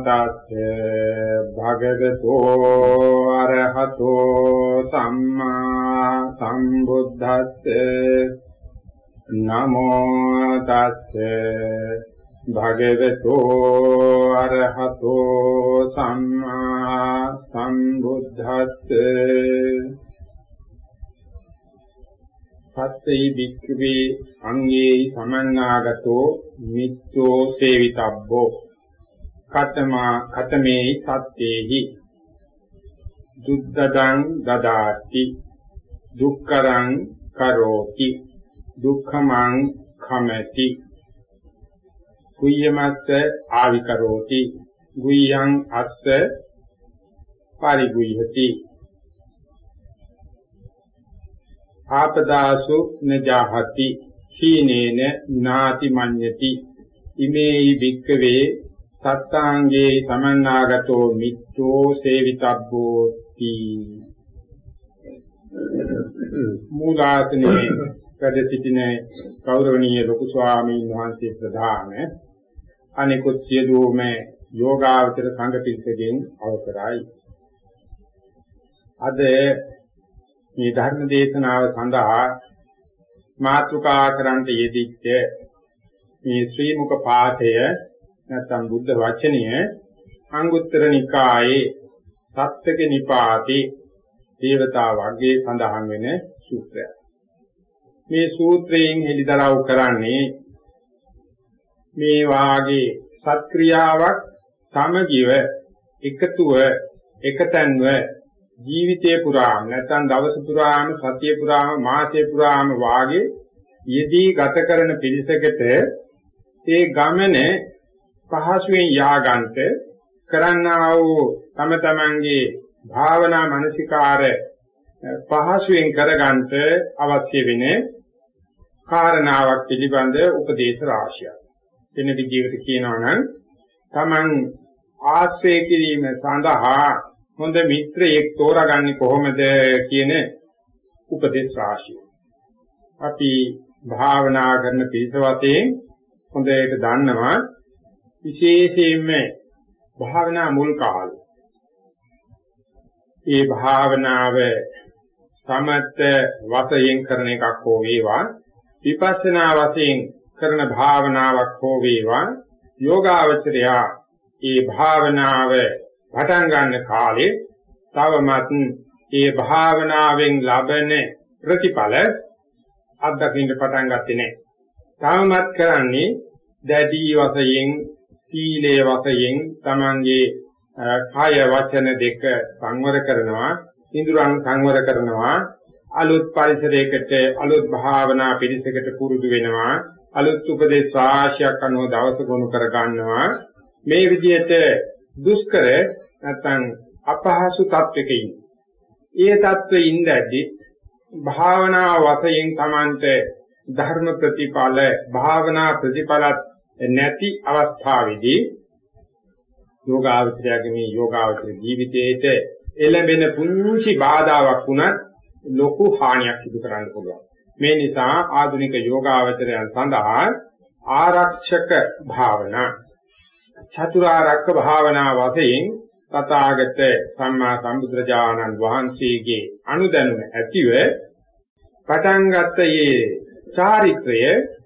තස්සේ භගවතෝ අරහතෝ සම්මා සම්බුද්දස්සේ නමෝ තස්සේ භගවතෝ අරහතෝ සම්මා සම්බුද්දස්සේ සත්‍යයි වික්ඛවේ අංගේ සමන්නාගතෝ මිච්ඡෝ සේවිතබ්බෝ කතමා කතමේ සත්‍යේහි දුද්දඩං දදාති දුක්කරං කරෝති දුක්ඛමං khමති කුය්‍යමස්ස ආවිකරෝති ගුය්‍යං අස්ස පරිගුය්‍යති ආපදාසු නජාහති හීනේන නාති මඤ්ඤති ඉමේයි වික්කවේ සත්තාංගේ සමන්නාගතෝ මිච්ඡෝ සේවිතබ්බෝති. මූලාසනේ වැඩ සිටින ගෞරවනීය ලොකු ස්වාමීන් වහන්සේ ප්‍රධාන අනිකුත් සියලුම යෝගාවචර සංඝ පිරිසගෙන් අවසරයි. අද මේ ධර්ම දේශනාව සඳහා මාතෘකා කරන්ට යෙදිච්ච මේ ශ්‍රී මුක පාඨය නැත්නම් බුද්ධ වචනය අංගුත්තර නිකායේ සත්‍යක නිපාතේ දේවතා වර්ගයේ සඳහන් වෙන සූත්‍රයක්. මේ සූත්‍රයෙන් හෙළිදරව් කරන්නේ මේ වාගේ සත්ක්‍රියාවක් සමගිව එකතුව එකතැන්ව ජීවිතේ පුරාම නැත්නම් දවස පුරාම සතිය පුරාම මාසය පුරාම වාගේ යෙදී ගත කරන පිරිසකට ඒ ගමන පහසුවෙන් යාගන්ත කරන්නා වූ තම තමන්ගේ භාවනා මානසිකාර පහසුවෙන් කරගන්නට අවශ්‍ය වෙන කාරණාවක් පිළිබඳ උපදේශ රාශියක්. වෙන විදිහකට කියනවා නම් තමන් ආශ්‍රය කිරීම සඳහා හොඳ මිත්‍රයෙක් තෝරාගන්නේ කොහොමද කියන උපදේශ රාශිය. අපි භාවනා කරන පිරිස වශයෙන් හොඳට දන්නවා විශේෂයෙන්ම භාවනා මුල් කාලේ. ඒ භාවනාව සමත වශයෙන් කරන එකක් හෝ වේවා විපස්සනා වශයෙන් කරන භාවනාවක් හෝ වේවා යෝගාවචරයා ඒ භාවනාව පටන් ගන්න කාලේ තවමත් ඒ භාවනාවෙන් ලබන ප්‍රතිඵල අත්දකින්න පටන් ගත්තේ නැහැ. තවමත් කරන්නේ දැඩි වශයෙන් සීලයේ වශයෙන් Tamange කාය වචන දෙක සංවර කරනවා, ඉන්ද්‍රයන් සංවර කරනවා, අලුත් පරිසරයකට අලුත් භාවනා පිළිසකට පුරුදු වෙනවා, අලුත් උපදේශ වාශයක් අනුව දවස ගොනු කර ගන්නවා. මේ විදිහට දුෂ්කර නැත්නම් අපහසු තත්වයක ඉන්න. ඒ තත්වයේ ඉඳදී භාවනා වශයෙන් Tamanට ධර්ම ප්‍රතිඵල භාවනා ප්‍රතිඵලත් නැති අවස්ථාවේදී යෝගාවචරයේ මේ යෝගාවචර ජීවිතයේට එළඹෙන පුංචි බාධාවක් වුණත් ලොකු හානියක් සිදු කරන්න පුළුවන්. මේ නිසා ආධුනික යෝගාවචරයන් සඳහා ආරක්ෂක භාවනා චතුරාර්යක භාවනා වශයෙන් තථාගත සම්මා සම්බුද්ධජානන් වහන්සේගේ අනුදැනුම ඇතිව පටන් ගත්තයේ චාරිත්‍රය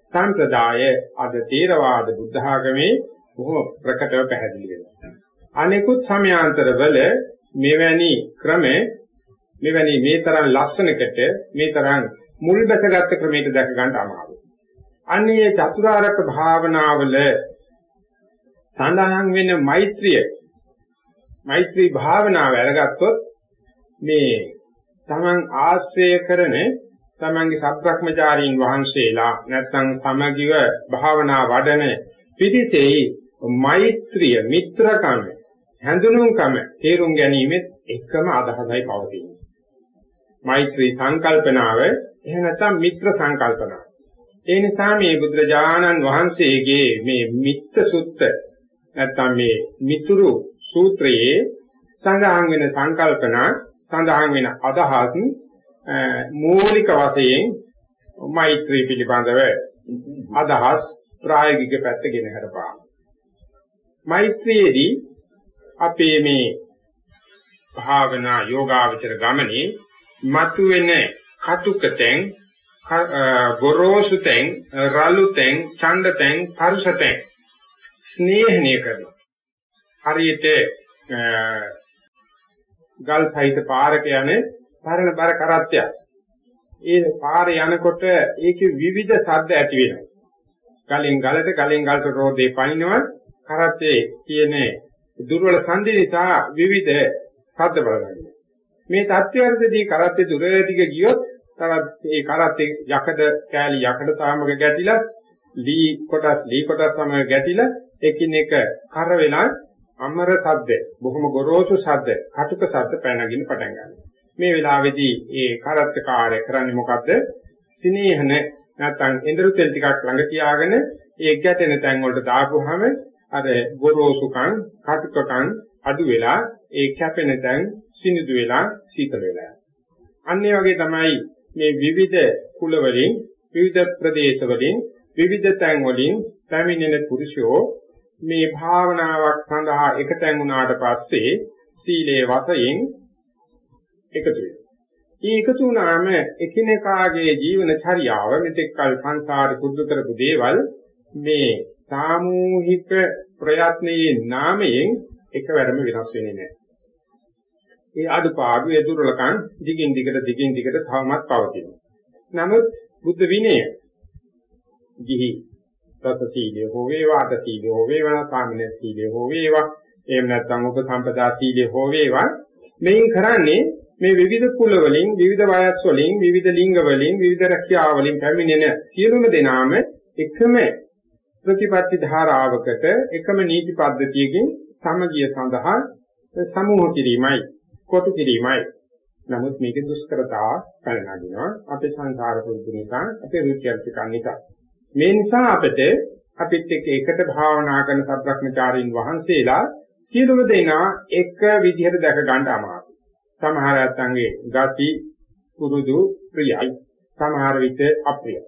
සම්ප්‍රදාය අද තේරවාද බුද්ධ ආගමේ බොහොම ප්‍රකටව පැහැදිලි වෙනවා. අනෙකුත් සමයාන්තරවල මෙවැනි ක්‍රම මෙවැනි මේ තරම් ලස්සනකට මේ තරම් මුල් බැසගත් ක්‍රමයකට දැක ගන්න අමාරුයි. අන්නේ චතුරාර්යක භාවනාවල සඳහන් වෙන මෛත්‍රිය මෛත්‍රී භාවනාව අරගත්තොත් මේ තමන් ආශ්‍රය කරන තමන්ගේ සත්‍ක්‍රමචාරීන් වහන්සේලා නැත්නම් සමගිව භාවනා වඩන පිරිසෙහි මෛත්‍රිය මිත්‍රකම හැඳුනුම්කම තේරුම් ගැනීමෙත් එකම අදහසයි පවතින්නේ. මෛත්‍රී සංකල්පනාව එහෙම නැත්නම් මිත්‍ර සංකල්පනාව. ඒ නිසා මේ බුදුරජාණන් වහන්සේගේ මේ මිත්‍ර සුත්ත නැත්නම් මේ මිතුරු සූත්‍රයේ සඳහන් වෙන සංකල්පනා සඳහන් වෙන අදහස් මූලික වශයෙන් මෛත්‍රී පිළිබඳව අදහස් ප්‍රායෝගික පැත්ත ගෙන හරපාන. මෛත්‍රියේදී අපේ මේ භාවනා යෝගාවචර ගමනේ මතුවෙන කටුකතෙන් ගොරෝසුතෙන් රළුතෙන් ඡණ්ඩතෙන් පරුසතෙන් ස්නේහණය කරනවා. හරියට ගල් සහිත පාරක යන පරණ බර කරත්තයක්. ඒ පාරේ යනකොට ඒකේ විවිධ ශබ්ද ඇති වෙනවා. ගලෙන් ගලට ගලෙන් ගලට රෝදේ පනිනවා කරත්තේ කියන දුර්වල සංදි නිසා විවිධ ශබ්ද බලනවා. මේ தත්වයන්දී කරත්තේ දුර දිග ගියොත් තරත් ඒ කරත්තේ යකඩ කෑලි යකඩ සාමග ගැටිලා ලී කොටස් ලී කොටස් සමග ගැටිලා එකිනෙක කර වෙලා අමර ශබ්ද බොහොම ගොරෝසු ශබ්ද කටුක ශබ්ද පැනගින පටන් ගන්නවා. මේ වෙලාවේදී ඒ කරත්ත කාර්ය කරන්නේ මොකද්ද? සිනේහන නැත්නම් එඳුරු තෙල් ටිකක් ළඟ තියාගෙන ඒ ගැටෙන තැන් වලට දාපුවාම අර ගොරෝසුකම් කටුකකම් අඩු වෙලා ඒ කැපෙන තැන් සිනිදු වෙලා සීතල වෙලා අන්නේ වගේ තමයි මේ විවිධ කුල වලින් විවිධ ප්‍රදේශ වලින් විවිධ තැන් වලින් පැමිණෙන පුරුෂයෝ මේ භාවනාවක් සඳහා එකතෙන් වුණාට පස්සේ සීලේ වශයෙන් එකතු වෙනවා. මේ එකතු වුණාම එකිනෙකාගේ ජීවන චර්යාව මෙතෙක් කල සංසාරේ පුරුදු කරපු දේවල් මේ සාමූහික ප්‍රයත්නයේ නාමයෙන් එකවරම වෙනස් වෙන්නේ නැහැ. ඒ අඩුපාඩු ඒ දුර්වලකම් දිගින් දිගට දිගින් දිගට තවමත් පවතිනවා. නමුත් බුද්ධ විනය ගිහි දස සීලය හෝ වේවා අට සීලය හෝ වේවා සාමින සීලය හෝ වේවා එහෙම නැත්නම් උපසම්පදා සීලය හෝ වේවා මේන් කරන්නේ මේ විවිධ කුල වලින් විවිධ වයස් වලින් විවිධ ලිංග වලින් විවිධ රැකියාව වලින් පැමිණෙන සියලුම දෙනාම එකම ප්‍රතිපත්ති ධාරාවකට එකම නීති පද්ධතියකින් සමගිය සඳහා සමූහ කිරීමයි කොටු කිරීමයි නමුත් මේකේ දුෂ්කරතා පැනනගිනවා අපේ සංසාර පුරුදු නිසා අපේ රුචි අරුචිකන් නිසා මේ නිසා අපිට අපිත් එක්ක එකට භාවනා කරන සත්‍වඥචාරින් වහන්සේලා සියලුම දෙනා එක විදිහට දැක ගන්න අමාරුයි. සමහර අත්ංගේ ගති පුරුදු ප්‍රියයි. සමහර විට අප්‍රියයි.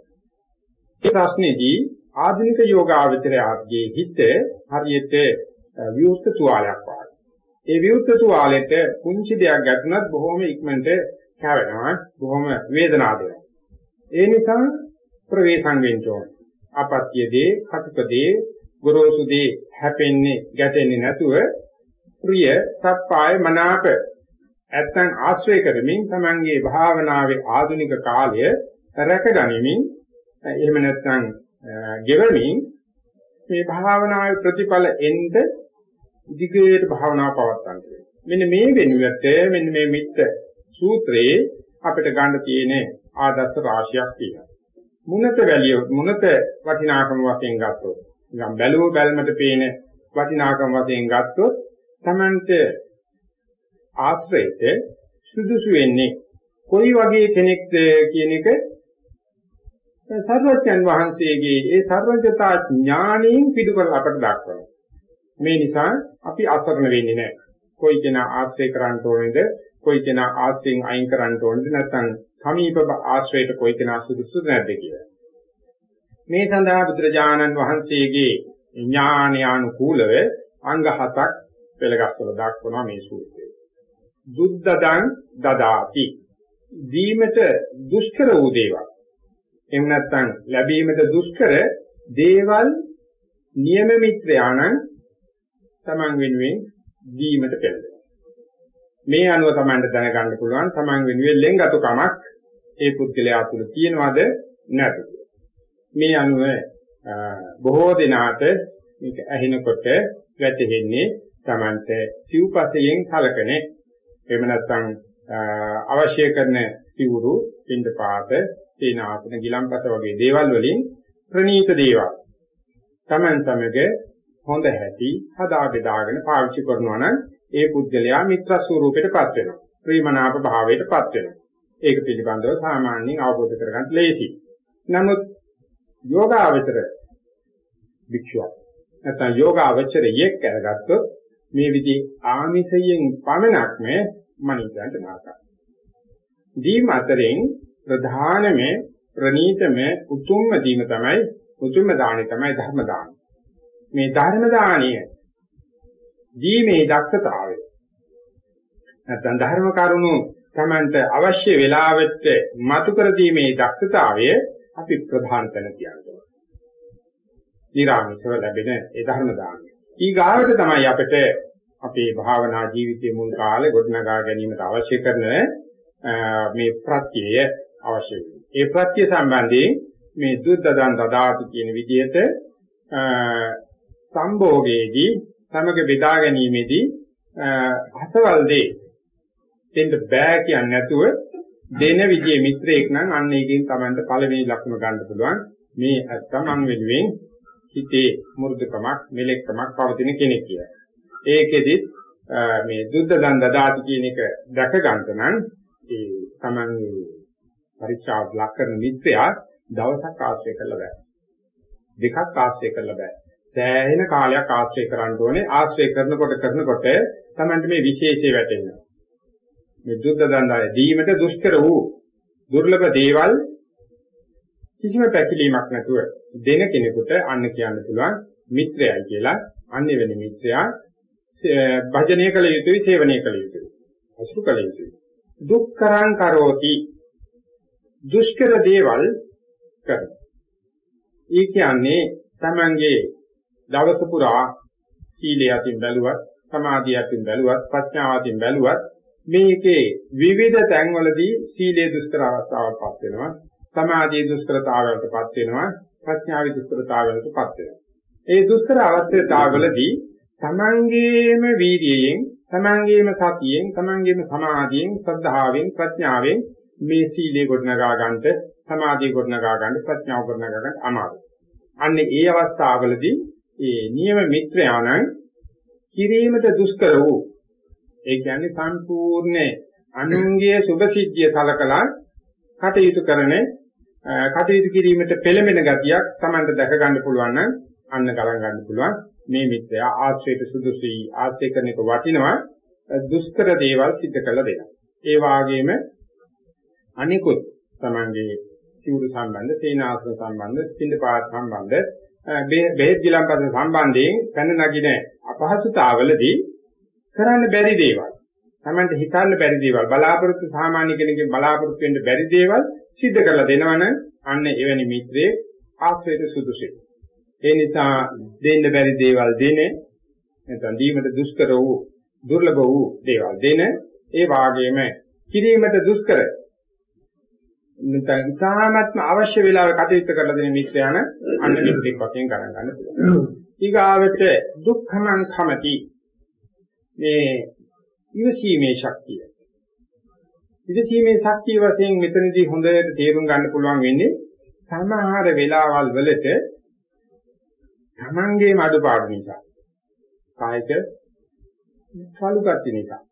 මේ ප්‍රශ්නේදී ආධුනික යෝගාවචරයාගේ හිත හරියට විවුර්ත තුවාලයක් වගේ. ඒ විවුර්ත තුවාලෙට කුංචි දෙයක් ගැටුණත් බොහොම ඉක්මනට කැවෙනවා, බොහොම වේදනාවක් දෙනවා. ඒ නිසා ප්‍රවේශම් වෙන්න ඕනේ. අපත්‍ය දේ, කටුක දේ, ගොරෝසු දේ හැපෙන්නේ, ගැටෙන්නේ නැතුව ප්‍රිය, සප්පාය, මනාප නැත්තම් ආශ්‍රය කරමින් තමන්ගේ භාවනාවේ ආධුනික කාලය රැකගනිමින් එහෙම නැත්නම් ගෙවමින් මේ භාවනාවේ ප්‍රතිඵල එන්න දිගට භාවනාව පවත්වන්න මෙන්න මේ වෙනුවට මෙන්න මේ මිත්‍ත සූත්‍රයේ අපිට ගන්න තියෙන ආදර්ශ රාශියක් තියෙනවා. මුනත වැලිය මුනත වටිනාකම වශයෙන් ගත්තොත් නිකන් බැලුව බැලමට පේන වටිනාකම වශයෙන් ගත්තොත් Tamante ආශ්‍රයයට සුදුසු වෙන්නේ කොයි වගේ කෙනෙක්ද කියන එක සර්වඥන් වහන්සේගේ ඒ සර්වඥතා ඥාණයෙන් පිටුකර අපට දක්වනවා. මේ නිසා අපි අසරණ වෙන්නේ නැහැ. කොයි කෙනා ආශ්‍රය කරන්න ඕනේද? කොයි කෙනා ආශ්‍රයෙන් අයින් කරන්න ඕනේද? නැත්නම් සමීප ආශ්‍රයයට කොයි කෙනා සුදුසුද නැද්ද කියලා. මේ සඳහා බුදුරජාණන් වහන්සේගේ ඥානයානුකූලව අංග හතක් පෙළගස්වල දක්වනවා මේ සූත්‍රයේ. දුද්දදං දදාති. දීමට දුෂ්කර වූ දේවල්. එහෙම නැත්නම් ලැබීමට දුෂ්කර දේවල් නියම මිත්‍රයාණන් Taman වෙනුවෙන් දීමට පෙළඹෙනවා. මේ අනුව Tamanට දැනගන්න පුළුවන් Taman වෙනුවෙන් ලෙන්ගතුකමක් ඒ පුද්ගලයා තුළ තියෙනවද නැද්ද මේ අනුව බොහෝ දිනාට මේක ඇහෙනකොට වැටහෙන්නේ Tamanට සිව්පසයෙන් සලකනේ එහෙම නැත්නම් අවශ්‍ය කරන සිවුරු පින්ඩ පාත සීනාසන ගිලම්පස වගේ දේවල් වලින් ප්‍රනීත දේවල්. Taman සමග හොඳ හැටි හදා බෙදාගෙන පාවිච්චි කරනවා නම් ඒ පුද්ගලයා මිත්‍ර ස්වරූපයටපත් වෙනවා. ප්‍රේමනාප භාවයටපත් වෙනවා. ඒක පිළිබඳව සාමාන්‍යයෙන් අවබෝධ කරගන්න ලේසි. නමුත් යෝගාවචර භික්ෂුවක් නැත්නම් යෝගාවචරයෙක් කරගත්තොත් මේ විදි ආමිසයෙන් පමණක්ම මනින්දන්ට නාකයි. දීම අතරින් ප්‍රධානම ප්‍රණීතම උතුම්ම දීම තමයි උතුම්ම දාණය තමයි ධර්ම දාණය. මේ ධර්ම දාණය දීමේ දක්ෂතාවය නැත්නම් ධර්ම කරුණු Tamanට අවශ්‍ය වෙලාවට මතු කර දීමේ දක්ෂතාවය අපි ප්‍රධාන තැන තියනවා. ඊරාමිසව ලැබෙන ඒ ධර්ම දානය. ඊගාවට තමයි අපිට අපේ භාවනා ජීවිතයේ මුල් කාලේ ගොඩනගා ගැනීමට අවශ්‍ය කරන මේ ප්‍රත්‍යය අවශ්‍ය වෙනවා. ඒ ප්‍රත්‍ය සම්බන්ධයෙන් මේ දුද්දදන් දදාතු කියන විදිහට සම්භෝගයේදී සමග බෙදා ගැනීමේදී අසවල් දේ දෙන්න බෑ කියන්නේ නැතුව දෙන විදිහේ මිත්‍රයෙක් නම් අන්න ඒකෙන් Tamanට පළවෙනි ලක්ෂණ ගන්න පුළුවන් මේ තමන් වෙනුවෙන් හිතේ මෘදුකමක් මෙලෙක්කමක් පවතින කෙනෙක් කියලා. ඒකෙදිත් මේ දුද්ද දන් දදාති කියන එක දැක ගන්න නම් ඒ Taman පරීක්ෂාවක් ලක් කරන මිත්‍රයා දවසක් ආශ්‍රය කරලා බෑ. දෙකක් ආශ්‍රය කරලා බෑ. සෑහෙන කාලයක් ආශ්‍රය කරන්න ඕනේ. ආශ්‍රය කරනකොට කරනකොට Tamanට මේ විශේෂය වැටෙනවා. මේ දුද්ද දණ්ඩාය දීමට දුෂ්කර වූ දුර්ලභ දේවල් කිසිම පැකිලීමක් නැතුව දෙන කෙනෙකුට අන්න කියන්න පුළුවන් මිත්‍රයයි කියලා. අන්නේ වෙන මිත්‍රයා භජනය කළ යුතුයි, සේවනය කළ යුතුයි. අසුරු කළ යුතුයි. දුක්කරං කරෝති දුෂ්කර දේවල් කරනවා. ඒ කියන්නේ තමන්ගේ දවස පුරා සීලය අතින් බැලුවත්, සමාධිය අතින් බැලුවත්, ප්‍රඥාව අතින් බැලුවත් මේකේ විවිධ තැන්වලදී සීලේ දුෂ්කර අවස්ථාවක්පත් වෙනවා, සමාධියේ දුෂ්කරතාවයකටපත් වෙනවා, ප්‍රඥාවේ දුෂ්කරතාවයකටපත් වෙනවා. ඒ දුෂ්කර අවස්ථාවවලදී තමන්ගේම වීර්යයෙන්, තමන්ගේම සතියෙන්, තමන්ගේම සමාධියෙන්, ශ්‍රද්ධාවෙන්, ප්‍රඥාවෙන් මේ සීලේ ගොඩනගා ගන්නට සමාධිය ගොඩනගා ගන්න ප්‍රඥාව ගොඩනගා ගන්න අමාරුයි. අන්න ඒ අවස්ථාවවලදී ඒ නියම මිත්‍රයාණන් කිරීමට දුෂ්කර වූ ඒ කියන්නේ සම්පූර්ණ අනුන්ගේ සුභසිද්ධිය සලකලා කටයුතු කරන කටයුතු කිරීමට පෙළඹෙන ගතියක් Tamanට දැක ගන්න පුළුවන් නම් අන්න ගලන් ගන්න පුළුවන් මේ මිත්‍යා ආශ්‍රේත සුදුසුයි ආශ්‍රය කරන එක වටිනවා දුෂ්කර දේවල් සිද්ධ කළ දෙනවා. ඒ වාගේම අනිකුත් තමන්ගේ සිවුරු සම්බන්ධ, සේනාසන සම්බන්ධ, පිළිපාත සම්බන්ධ, බෙහෙත් ගිලම්පස සම්බන්ධයෙන් පැන නගින අපහසුතාවලදී කරන්න බැරි දේවල්. තමන්ට හිතන්න බැරි දේවල්, බලාපොරොත්තු සාමාන්‍ය කෙනෙක්ගේ බලාපොරොත්තු වෙන්න බැරි දේවල් සිද්ධ කරලා දෙනවනම් අන්න එවැනි මිත්‍රයේ ආශ්‍රයයට සුදුසුයි. ඒ නිසා දෙන්න බැරි දේවල් දෙන්නේ නැත්නම් දීමට දුෂ්කර වූ දුර්ලභ වූ දේවල් දෙන ඒ වාගේම කිරීමට දුෂ්කර නැත්නම් ඉතාමත්ම අවශ්‍ය වෙලාවෙ කටයුතු කරලා දෙන මිත්‍රයන අන්න මිත්‍රෙක් වශයෙන් ගණන් ගන්න පුළුවන්. ඊගාවට දුක්ඛමං කමති මේ ඉවසීමේ ශක්තිය. ඉවසීමේ ශක්තිය වශයෙන් මෙතනදී හොඳට තේරුම් ගන්න පුළුවන් වෙන්නේ සමහර වෙලාවල් වලට තමන්ගේ අඩුපාඩු නිසා කායික රළු ගති නිසා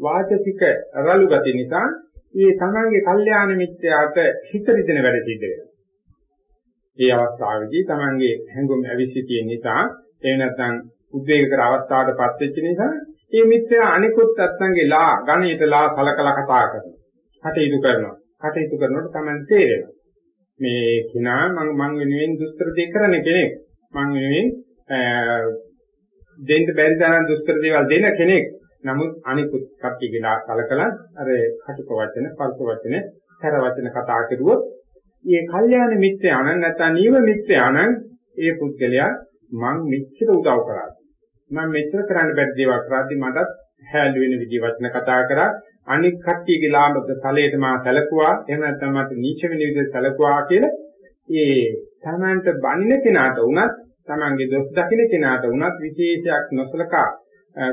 වාචසික රළු ගති නිසා මේ තමන්ගේ කල්යාණ මිත්‍යාට හිත රිදෙන වැඩ සිද්ධ වෙනවා. මේ අවස්ථාවේදී තමන්ගේ හැඟුම් ඇවිසිතිය නිසා එහෙම නැත්නම් උද්වේග කර අවස්ථාවකටපත් වෙච්ච නිසා මේ මිත්‍යා අනිකුත් අත්ංගේ ලා ගණීතලා සලකලා කතා කරනවා. කටයුතු කරනවා. කටයුතු කරනකොට තමයි තේරෙනවා. මේ කෙනා මං මං වෙනුවෙන් දුෂ්කර දෙයක් කරන කෙනෙක්. මං වෙනුවෙන් දෙන්න බැරි තරම් දුෂ්කර දේවල් දෙන කෙනෙක්. නමුත් අනිකුත් කට්ටියලා කලකලා අර කටුක වචන, පල්ස වචන, සැර වචන කතා කරුවොත් මේ කල්යාණ මිත්‍යාණන් නැත්නම් නීව මිත්‍යාණන් ඒ පුද්ගලයා මං මෙච්චර උදව් කරා. මම මෙච්චර කරන්න බැරි දේවල් කරද්දි මටත් හැලු වෙන විදිහ වචන කතා කරා. අනික් කට්ටියගේ ලාභක තලයට මා සැලකුවා. එහෙම නැත්නම් මට නීච වෙන විදිහට සැලකුවා කියලා ඒ තමන්ට බනින කෙනාට වුණත් තමන්ගේ දොස් දකින කෙනාට වුණත් විශේෂයක් නොසලකා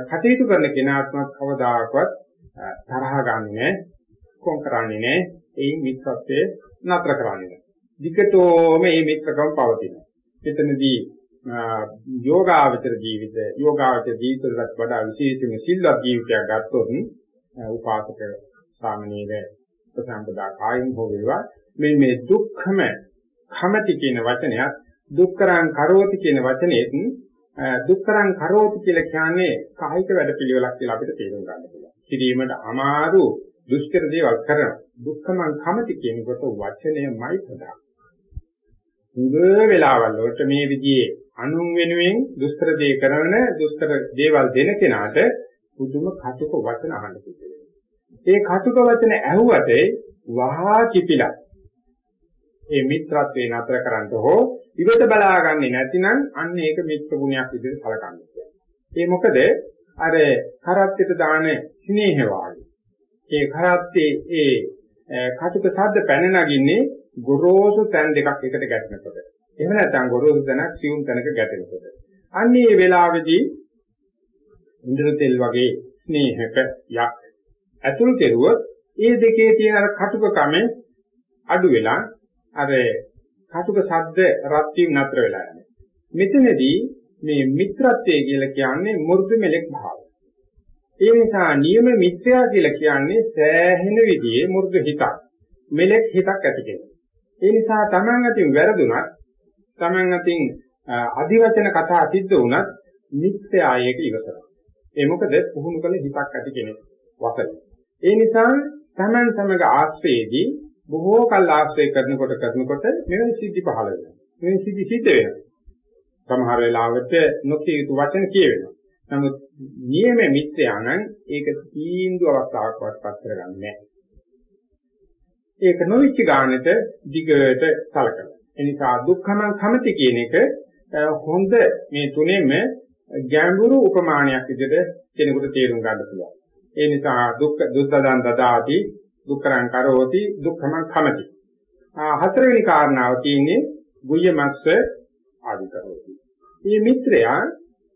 කටයුතු කරන කෙනාත්මත් කවදාකවත් තරහ ගන්නෙ නැහැ, කොම් කරන්නේ නැහැ. ඒ මිත්‍රත්වයේ නතර කරන්නේ නැහැ. විකටෝම මේ මිත්‍රකම් පවතිනවා. එතනදී යෝගාවචර ජීවිත යෝගාවචර ජීවිතවලට වඩා විශේෂම සිල්වත් ජීවිතයක් ගත්තොත් උපාසක සාමනීය ප්‍රසම්පදා කායින් හෝ වේවා මේ මේ දුක්ඛම කමති කියන වචනයත් දුක්කරං කරෝති කියන වචනේත් දුක්කරං කරෝති කියලා කියන්නේ කායික වැඩපිළිවෙලක් කියලා අපිට තේරුම් ගන්න පුළුවන්. කිරීමට අමාරු දුෂ්කර දේවල් කරන දුක්ඛමං කමති කියනකොට වචනයමයි ප්‍රධාන. මුග වෙලාවල් වලට මේ විදිහේ අනුන් වෙනුවෙන් දුෂ්කර දේ කරන දුෂ්කර දේවල් දෙන කෙනාට පුදුම කටුක වචන අහන්න පුළුවන්. ඒ කටුක වචන ඇහුවට වහා කිපිලා ඒ මිත්‍රත්වේ නතර කරන්න හෝ ඉවත බලාගන්නේ නැතිනම් අන්න ඒක මිත්‍ර ගුණයක් විදිහට සලකන්න ඒ මොකද අර කරත්තෙට දාන ස්නේහ වාගේ. ඒ කරත්තේ ඒ කටුක ශබ්ද පැන නගින්නේ ගොරෝසු තැන් දෙකක් එකට ගැටෙනකොට. එහෙම නැත්නම් ගොරෝසු තැනක් සියුම් තැනක ගැටෙනකොට. අන්න මේ වෙලාවේදී ඉන්ද්‍ර තෙල් වගේ ස්නේහක යක් ඇතුළු කෙරුවොත් ඒ දෙකේ තියෙන අර කටුකකම අඩු වෙලා අර කටුක ශබ්ද රත් වීම නතර වෙලා යනවා. මෙතනදී මේ මිත්‍රත්වය කියලා කියන්නේ මෘදු මෙලෙක් භාවය. ඒ නිසා නියම මිත්‍යා කියලා කියන්නේ සෑහෙන විදිහේ මෘදු හිතක්. මෙලෙක් හිතක් ඇති කෙනෙක්. ඒ නිසා Taman අතින් වැරදුනත් Taman අතින් අදිවචන කතා සිද්ධ වුණත් මිත්‍යා ඒක ඉවසනවා. ඒ මොකද පුහුණු කළ හිතක් ඇති කෙනෙක් වසල. ඒ නිසා Taman සමග ආශ්‍රයේදී බොහෝ කල් ආශ්‍රය කරනකොට කරනකොට මෙවැනි සිද්ධි පහළ වෙනවා. මෙවැනි සිද්ධි සිද්ධ වෙනවා. සමහර වෙලාවට නොකිය යුතු වචන කියවෙනවා. නමුත් නියම මිත්‍යානම් ඒක තීන්දුව අවස්ථාවකවත් පත් කරගන්නේ නැහැ. ඒක නොවිච්ච ගානට දිගට සලකනවා. ඒ නිසා දුක්ඛම කමති කියන එක හොඳ මේ තුනේම ගැඹුරු උපමානයක් විදිහට කෙනෙකුට තේරුම් ගන්න පුළුවන්. ඒ නිසා දුක්ඛ දුද්දදන් දදාති දුක්ඛං කරෝති දුක්ඛම කමති. හතරවෙනි කාරණාව තියෙන්නේ ගුයමස්ස ආදි කරෝති. මේ මිත්‍රයා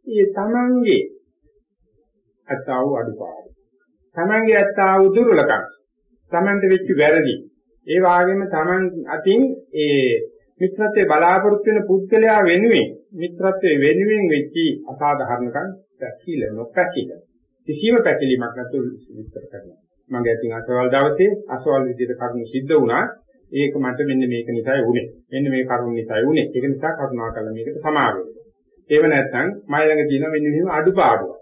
මේ තමන්ගේ අත්තාව අඩුපාඩු. තමන්ගේ අත්තාව දුර්වලකම්. තමන්ට වෙච්ච වැරදි. ඒ වගේම තමන් අතින් ඒ මිත්‍රත්වයේ බලාපොරොත්තු වෙන පුද්ගලයා වෙනුවෙන් මිත්‍රත්වයේ වෙනුවෙන් වෙච්ච අසාධාරණකම් පැකිල නොපැකිල කිසිම පැකිලීමක් නැතුව විස්තර කරනවා. මගේ අතින් අසවල් දවසේ අසවල් විදිහට කරුණු සිද්ධ වුණා. ඒක මට මෙන්න මේක නිසායි වුනේ. මෙන්න මේ කරුණ නිසායි වුනේ. ඒක නිසා කරුණාකරලා මේකට සමාව වෙන්න. ඒව නැත්නම් මයි ළඟ තියෙන මෙන්න මෙහෙම අඩුපාඩුවක්.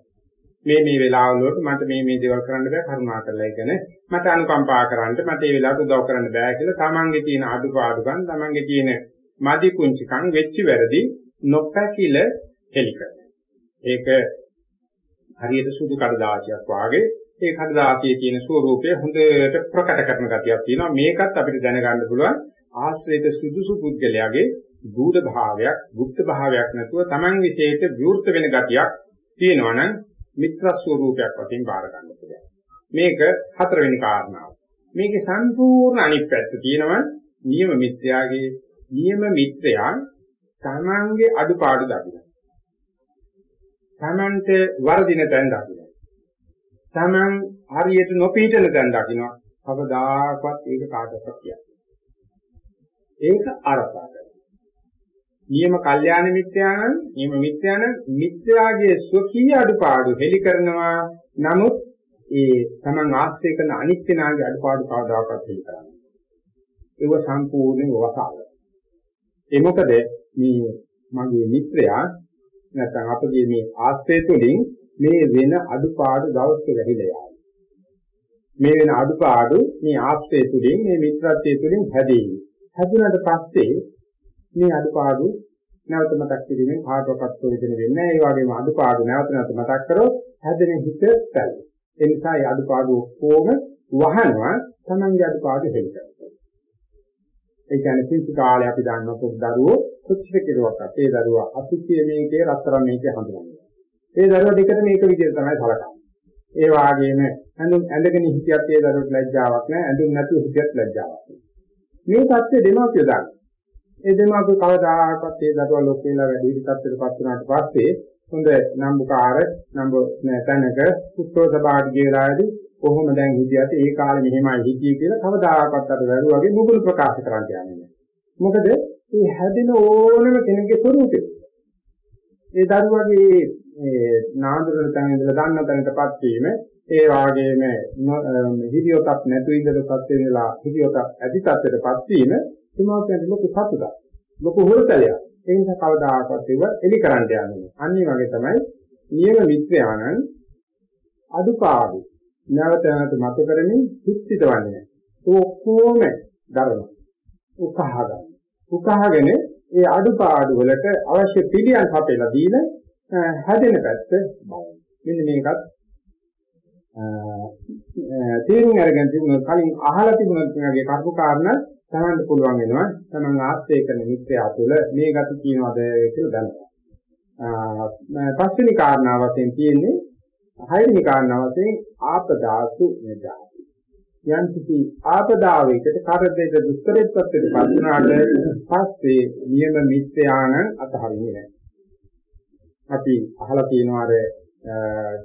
මේ මේ වෙලාවල වලට මට මේ මේ දේවල් කරන්න බෑ කරුණාකරලා ඉගෙන මට අනුකම්පා කරන්න මට මේ වෙලාවට උදව් කරන්න බෑ කියලා තමන්ගේ තියෙන අඩුපාඩුකම් තමන්ගේ තියෙන මදි කුංචිකම් වෙච්ච වැරදි නොපැකිල හෙලි කරනවා. ඒක හරියට සුදු කඩදාසියක් වාගේ ඒ කඩදාසියේ තියෙන ස්වરૂපය හොඳට ප්‍රකට කරන ගතියක් තියෙනවා. මේකත් අපිට දැනගන්න පුළුවන් ආශ්‍රිත සුදුසු පුද්ගලයාගේ බුද්ධ භාවයක්, গুপ্ত භාවයක් නැතුව Taman විශේෂයට විවෘත වෙන ගතියක් තියෙනවා නම් මිත්‍ර ස්වરૂපයක් වශයෙන් බාර ගන්න පුළුවන්. මේක හතරවෙනි කාරණාව. මේකේ සම්පූර්ණ අනිත් පැත්ත තියෙනවා නියම මිත්‍යාගේ නියම මිත්‍යා Tamanගේ අඩුපාඩු දකිනවා. Tamante වර්ධින තැන් දකිනවා. Taman හරියට නොපීඩන දැන් දකින්නවා. කවදාකවත් ඒක කාටවත් කියන්නේ. ඒක අරසා කරනවා. නියම කල්යාණ මිත්‍යානම් නියම මිත්‍යානම් මිත්‍යාගේ ස්වකීය අඩුපාඩු හෙලි කරනවා. නමුත් ඒ Taman ආශ්‍රය කරන අනිත් කෙනාගේ අඩුපාඩු කවදාකවත් හෙලි කරන්නේ. ඒව සම්පූර්ණයෙන් වසාල. ඒ මොකද මේ මගේ මිත්‍රයා නැත්නම් අපගේ මේ ආශ්‍රය තුළින් මේ වෙන අඩුපාඩු දවස්ක වැහිලා යාවි. මේ වෙන අඩුපාඩු මේ ආශ්‍රය තුලින් මේ මිත්‍රත්වයේ තුලින් හැදෙන්නේ. හැදුනට පස්සේ මේ අඩුපාඩු නැවත මතක් කිරීමෙන් කාටවත් ප්‍රයෝජන වෙන්නේ නැහැ. ඒ වගේම අඩුපාඩු නැවත නැවත මතක් කරොත් හැදෙන හිත පැල. ඒ නිසා මේ අඩුපාඩු ඔක්කොම වහනවා තමන්ගේ අඩුපාඩු හෙලකට. ඒ කියන්නේ කිසි කාලේ අපි දන්නවා පොඩි දරුවෝ කොච්චර කෙරුවක් අපේ දරුවා අසුචිය මේකේ රත්තරන් මේකේ හඳුනනවා. ඒ දරුවා දෙකට මේක විදිහට තමයි සලකන්නේ. ඒ වාගේම ඇඳුම් ඇඳගෙන හිටියත් ඒ දරුවට ලැජ්ජාවක් නැහැ. ඇඳුම් නැතුව හිටියත් ලැජ්ජාවක් නැහැ. මේ தත්ත්වය දෙමාපිය දාන්න. ඒ දෙමාපිය කවදාකවත් ඒ දරුවා ලොක් වෙලා වැඩි හිටි තත්ත්වයටපත් වුණාට පස්සේ හොඳ නම්බුකාර නම්බු නැතනක පුත්‍රෝ සභාවට ගියලාදී කොහොම දැන් හිටියත් ඒ කාලේ මෙහෙමයි හිටියේ කියලා කවදාකවත් අර වැරුවාගේ මුගුරු ප්‍රකාශ කරන්න යන්නේ නැහැ. මොකද මේ හැදෙන ඕනම කෙනෙකුගේ ස්වરૂපය ඒ දරුවගේ ඒ නාඳුරන තැන ඉඳලා දන්න තැනටපත් වීම ඒ වාගේම හිරියොතක් නැතු ඉඳලාපත් වෙනලා හිරියොතක් ඇති තත්ත්වයටපත් වීම සමාජයට ලොකු සතුටක් ලොකු හොරතලයක් ඒ නිසා කවදාකවත් ඒව එලි කරන්න යන්නේ අනිත් වගේ තමයි නියම මිත්‍යානන් අදුපාඩු නැවත නැවත මත කරමින් හිත්ිතවන්නේ ඔක්කොම දරනවා උකහා ගන්න උකහාගෙන ඒ අදුපාඩු වලට අවශ්‍ය පිළියම් හපෙලා දීලා හැදෙන පැත්ත බලන්න මෙන්න මේකත් තේරුම් අරගෙන තිබුණොත් කලින් අහලා තිබුණොත් මේගේ කර්ම කාරණා තමන්ට පුළුවන් වෙනවා තමන් ආශ්‍රය කරන මිත්‍යා තුළ මේ ගති කියනවාද කියලා දැනගන්න. පස්වෙනි කාරණාව වශයෙන් තියෙන්නේ හයවෙනි කාරණාව වශයෙන් ආපදාසු නිදාති. යම් කිසි ආපදාවයකට කරදෙද දුෂ්කරත්වයට පත්ුණාට පස්සේ නියම මිත්‍යාන අතහරින්නේ නැහැ. අපි අහලා තියෙනවා අර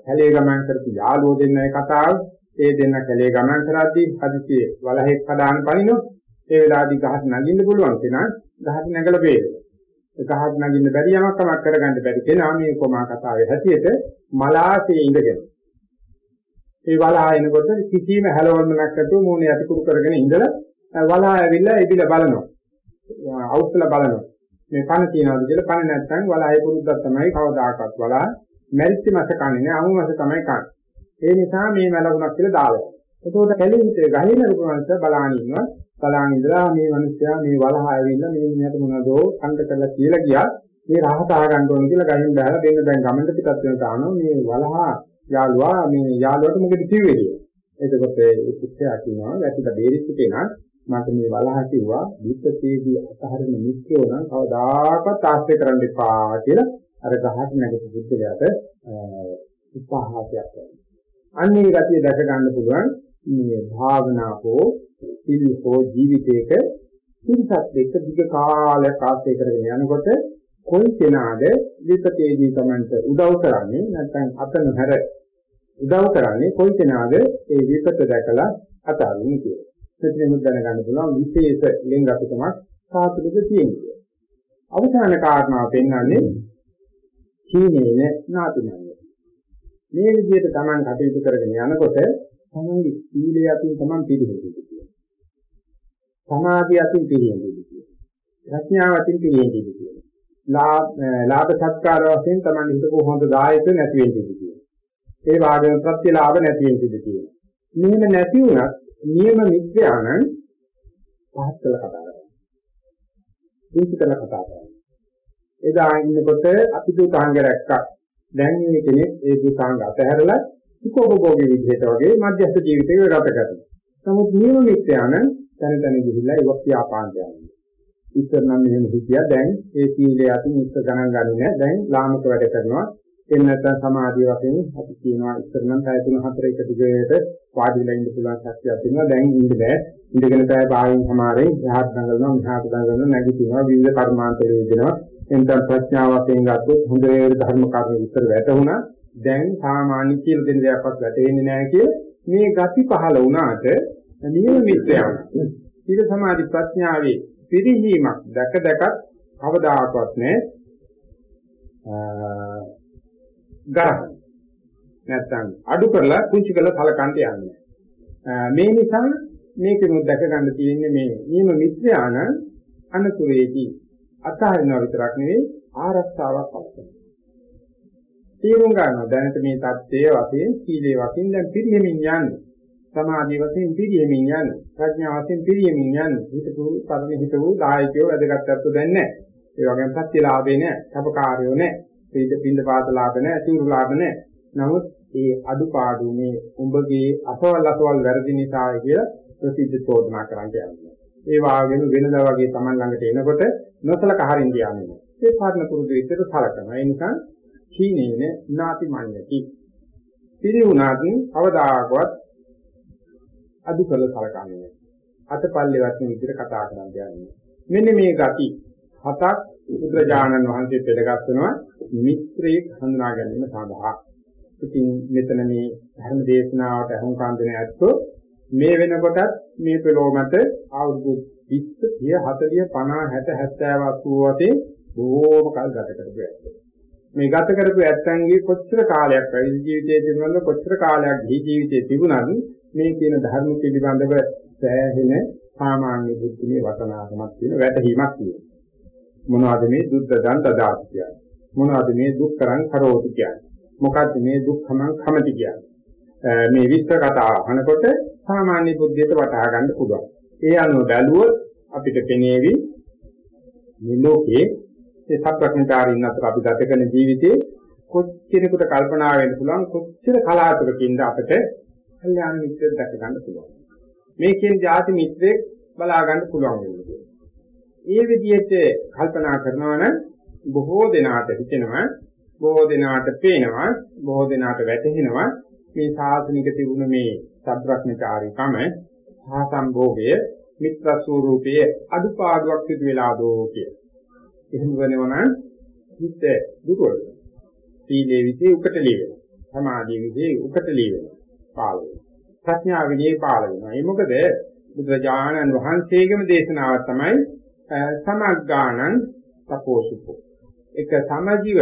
කැලේ ගමන් කරපු යාළුවෝ දෙන්නයි කතාව. ඒ දෙන්න කැලේ ගමන් කරද්දී හදිසියේ වලහෙක් හදාන පනිනොත් ඒ වෙලාවදී ගහට නගින්න පුළුවන් කෙනා ගහට නැගලා බේරෙනවා. ඒ ගහට නගින්න බැරි යමක් කමක් කරගන්න බැරි කෙනා මේ කොමා කතාවේ හැටියට මලාසේ ඉඳගෙන. ඒ වලහා එනකොට කිසිම හැලවන්නක් නැතුව මූණ යටිකුරු කරගෙන ඉඳලා වලහා ඇවිල්ලා එදිලා බලනවා. අවුස්සලා බලනවා. මේ පණ තියනවාද කියලා පණ නැත්නම් වලහායේ පුරුද්දක් තමයි කවදාකවත් වලහා මැරිච්ච මස කන්නේ නෑ අමු මස තමයි කන්නේ. ඒ නිසා මේ මලකුණක් කියලා දාලා. එතකොට කැලේ හිතේ ගහේ නරපුවන්ස බලාගෙන ඉන්නවා. බලාගෙන ඉඳලා මේ මිනිස්සයා මේ වලහ ඇවිල්ලා මේ මිනිහට මොනවදෝ කන්ට කරලා කියලා ගියා. මේ රහත ආගන්න ඕන කියලා ගහින් බහලා දෙන්න දැන් ගමන්ට පිටත් වෙන තානෝ මේ වලහ යාළුවා මේ යාළුවට මොකද කිව්වේ කියලා. එතකොට ඒ පුත්‍රයා කියනවා වැටිලා බේරිච්ච කෙනා මට මේ වලහ කිව්වා විත්තේදී අතහරින මිත්‍යෝ නම් කවදාකවත් ආශ්‍රය කරන්න එපා කියලා අර ගහට නැගපු බුද්ධයාට උපහාසයක් කරනවා. අන්නේ ගතිය දැක ගන්න පුළුවන් මේ භාවනා හෝ සිල් හෝ ජීවිතයක සිල්පත් එක්ක දිග කාලයක් ආශ්‍රය කරගෙන යනකොට කොයි කෙනාද විපතේදී Tamanට උදව් කරන්නේ නැත්නම් අතන හැර උදව් කරන්නේ කොයි කෙනාද ඒ විපත දැකලා අතාරින්නේ කියලා. මෙතනම දැනගන්න පුළුවන් විශේෂ ලිංගිකකමක් සාතුලක තියෙනවා. අවසාන කාරණාව පෙන්වන්නේ සීනේන නාතිනන්නේ. මේ විදිහට Taman කටයුතු කරගෙන යනකොට තමන්ගේ සීලය අතින් Taman පිළිහෙන්නේ කියනවා. සමාධිය අතින් පිළිහෙන්නේ කියනවා. ප්‍රඥාව අතින් පිළිහෙන්නේ කියනවා. ලාභ සත්කාර වශයෙන් Taman හිතපො හොඳ ගායක නැති වෙන්නේ කියනවා. ඒ වාගේම ප්‍රතිලාභ නැති වෙන්නේ කියනවා. මෙහෙම නැති වුණත් නියම මිත්‍යානං පහත් කළ කතා කරනවා. දීපිතල කතා කරනවා. එදා ඉන්නකොට අපි දුතාංග රැක්කා. දැන් මේ කෙනෙක් ඒ දුතාංග අතහැරලා සුඛෝපභෝගී විදිහට වගේ මධ්‍යස්ථ ජීවිතයක ගත කරනවා. නමුත් නියම මිත්‍යාන තන තන ගිහිල්ලා ඒක ව්‍යාපාන්ත යනවා. ඉස්සර නම් මෙහෙම හිටියා දැන් ඒ සීලය අතින් ඉස්ස ගණන් ගන්නේ නැහැ. දැන් ලාමක වැඩ කරනවා. එහෙම නැත්නම් සමාධිය වශයෙන් අපි කියනවා ඉස්සර නම් පැය 3 4 එක දිගට වාඩි වෙලා ඉන්න පුළුවන් ශක්තියක් තියෙනවා. දැන් ඉන්න බෑ. ඉඳගෙන පැය භාගයෙන් සමාරේ යහත් දඟලනවා, මහත් දඟලනවා, නැගිටිනවා, විවිධ කර්මාන්ත වේදෙනවා. එතන ප්‍රඥාවයෙන් ගත්තොත් හොඳේ ධර්ම කර්ම විතර වැටුණා දැන් සාමාන්‍ය කියලා දෙන දෙයක්වත් වැටෙන්නේ නැහැ කිය මේ ගති පහළ වුණාට නියම මිත්‍යාව සීල සමාධි ප්‍රඥාවේ පිරිහීමක් දැක දැකත් කවදාකවත් නැහැ ගරහන නැත්තම් අඩු කරලා කුංචි කරලා සලකන්න යන්නේ මේ නිසා මේකෙනුත් දැක ගන්න තියෙන්නේ මේ නියම මිත්‍යාන අනතුරේදී අතහරිනවා විතරක් නෙවෙයි ආරක්ෂාවක් අවශ්‍යයි. තේරුම් ගන්නවා දැනට මේ தත්ත්වයේ වශයෙන් සීලේ වශයෙන් දැන් පිරිහෙමින් යන්නේ. සමාධිය වශයෙන් පිරිහෙමින් යන්නේ. ප්‍රඥා වශයෙන් පිරිහෙමින් යන්නේ. හිතපු පරිණි හිතපු දායකයෝ වැදගත්කත්ව දැන් නැහැ. ඒ වගේම සත්‍යලාභේ නැහැ. සබකාරයෝ නැහැ. පිට පින්ද පාත ලාභ නැහැ. අතුරු ලාභ නැහැ. නමුත් ඒ අඩුපාඩු මේ උඹගේ අසවල් අසවල් වැරදි නිසායි කියලා ප්‍රසිද්ධ චෝදනා කරන්න යනවා. ඒ වාගෙම වෙනදා වගේ Taman ළඟට එනකොට නොසලක හරින්න යන්නේ. ඒ පාරණ පුරුදු විදිහට සලකනවා. ඒ නිසා චීනේන නාති මඤ්ඤති. පිළිුණාත් අවදාකවත් අදු කළ සලකන්නේ. අතපල්ලේ වශයෙන් විදිහට කතා කරන්න යන්නේ. මෙන්න මේ ගති හතක් බුදුරජාණන් වහන්සේ පෙළගස්සනවා මිත්‍රයෙක් හඳුනා ගැනීම සඳහා. ඉතින් මෙතන මේ ධර්ම දේශනාවට අහුම්කම් දෙන ඇත්තෝ මේ වෙනකොටත් මේ පෙළොව මත අවුරුදු 20 30 40 50 60 70 80 වශයෙන් බොහෝම කල් ගත කරපු ඇත්තෝ. මේ ගත කරපු ඇත්තන්ගේ කොච්චර කාලයක් වැඩි ජීවිතයේ තිබුණාද කොච්චර කාලයක් ගිහි ජීවිතයේ තිබුණාද මේ කියන ධර්ම පිළිබඳව සෑහෙන සාමාන්‍ය බුද්ධිමේ වටනාකමක් තියෙන වැටහීමක් තියෙනවා. මොනවද මේ දුක්ඛ දන්තදාති කියන්නේ? මොනවද මේ දුක්ඛරං කරෝති කියන්නේ? මොකද්ද මේ දුක්ඛමං කමති කියන්නේ? මේ විස්තර කතාව අහනකොට සාමාන්‍ය බුද්ධියට වටහා ගන්න පුළුවන්. ඒ අනුව බැලුවොත් අපිට පෙනේවි මේ ලෝකේ ඒ සත්‍යඥාරින් අතර අපි ගත කරන ජීවිතේ කොච්චරකට කල්පනා වෙන්න පුළුවන් කොච්චර කලාතුරකින්ද අපිට කල්යාණ මිත්‍රයෙක් දැක ගන්න පුළුවන්. මේ කියන ಜಾති මිත්‍රයෙක් බලා ගන්න පුළුවන් වෙන්නේ. ඒ විදිහට කල්පනා කරනවා නම් බොහෝ දෙනාට හිතෙනවා බොහෝ දෙනාට පේනවා බොහෝ දෙනාට වැටහෙනවා මේ සාසනික තිබුණ මේ සත්‍වඥාචාරිකම සහ සම්භෝගය මිත්‍ර ස්වරූපයේ අදුපාඩුවක් සිදු වෙලා දෝ කිය. එහෙම වෙනවා නම් හිත දුර්වල. සීලේ විදේ උකටලී වෙනවා. සමාධියේ විදේ උකටලී වෙනවා. පාල වෙනවා. ප්‍රඥා විදේ පාල වෙනවා. ඒ මොකද බුදුරජාණන් වහන්සේගේම දේශනාව තමයි සමග්ගාණං තපෝසුපෝ. එක සමජීව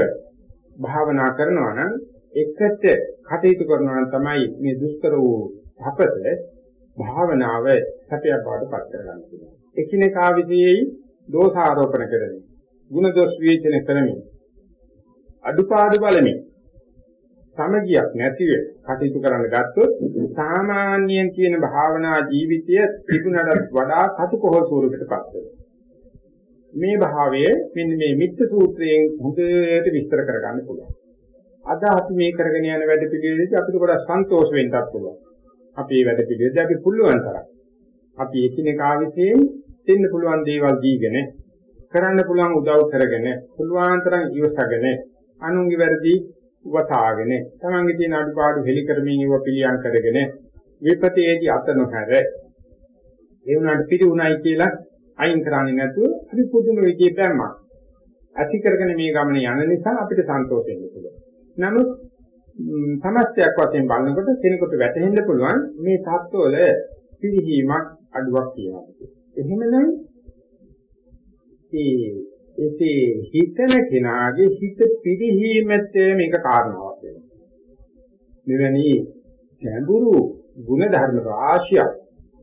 භාවනා කරනවා නම් එකට කටයුතු කරනවා නම් තමයි මේ දුෂ්කර වූ තපස භාවනාව සැපයක් බවට පත් කරගන්න පුළුවන්. එකිනෙකා විදිහේ දෝෂාරෝපණ කරමින්, ಗುಣ දෝෂ විචන කරමින්, අදුපාදු බලමින් සමගියක් නැතිව කටයුතු කරන්න ගත්තොත් සාමාන්‍යයෙන් කියන භාවනා ජීවිතය තිබුණටත් වඩා කටුකොහල් ස්වරූපයකටපත් වෙනවා. මේ භාවය මෙන්න මේ මිත්‍ය සූත්‍රයෙන් හොඳට විස්තර කරගන්න පුළුවන්. අද අපි මේ කරගෙන යන වැඩ පිළිවෙලදී අපිට ගොඩක් සන්තෝෂ වෙන්නත් පුළුවන්. අපි මේ වැඩ පිළිවෙලදී අපි පුළුවන් තරම් අපි එකිනෙකා විසින් දෙන්න පුළුවන් දේවල් දීගෙන කරන්න පුළුවන් උදව් කරගෙන පුළුවන් තරම් ඉවසගෙන අනුන්ගේ වැරදි වසාගෙන තමන්ගේ තියෙන අඩුපාඩු හෙලි කරමින් ඒව පිළියම් කරගෙන විපතේදී අත නොහැර ඒ වුණාට පිළි උණයි කියලා අයින් කරන්නේ නැතුව අපි පුදුම විදිහේ පැම්මක් ඇති කරගෙන මේ ගමන යන නිසා අපිට සන්තෝෂ වෙන්න පුළුවන්. නමුත් සමස්තයක් වශයෙන් බලනකොට කෙනෙකුට වැටහෙන්න පුළුවන් මේ தত্ত্বවල පිළිහීමක් අඩුවක් තියෙනවා කියලා. එහෙමනම් ඒ ඒකේ හිතන කෙනාගේ හිත පිළිහීමත් මේක කාරණාවක් වෙනවා. මෙවැනි ගැඹුරු ගුණ ධර්ම රාශියක්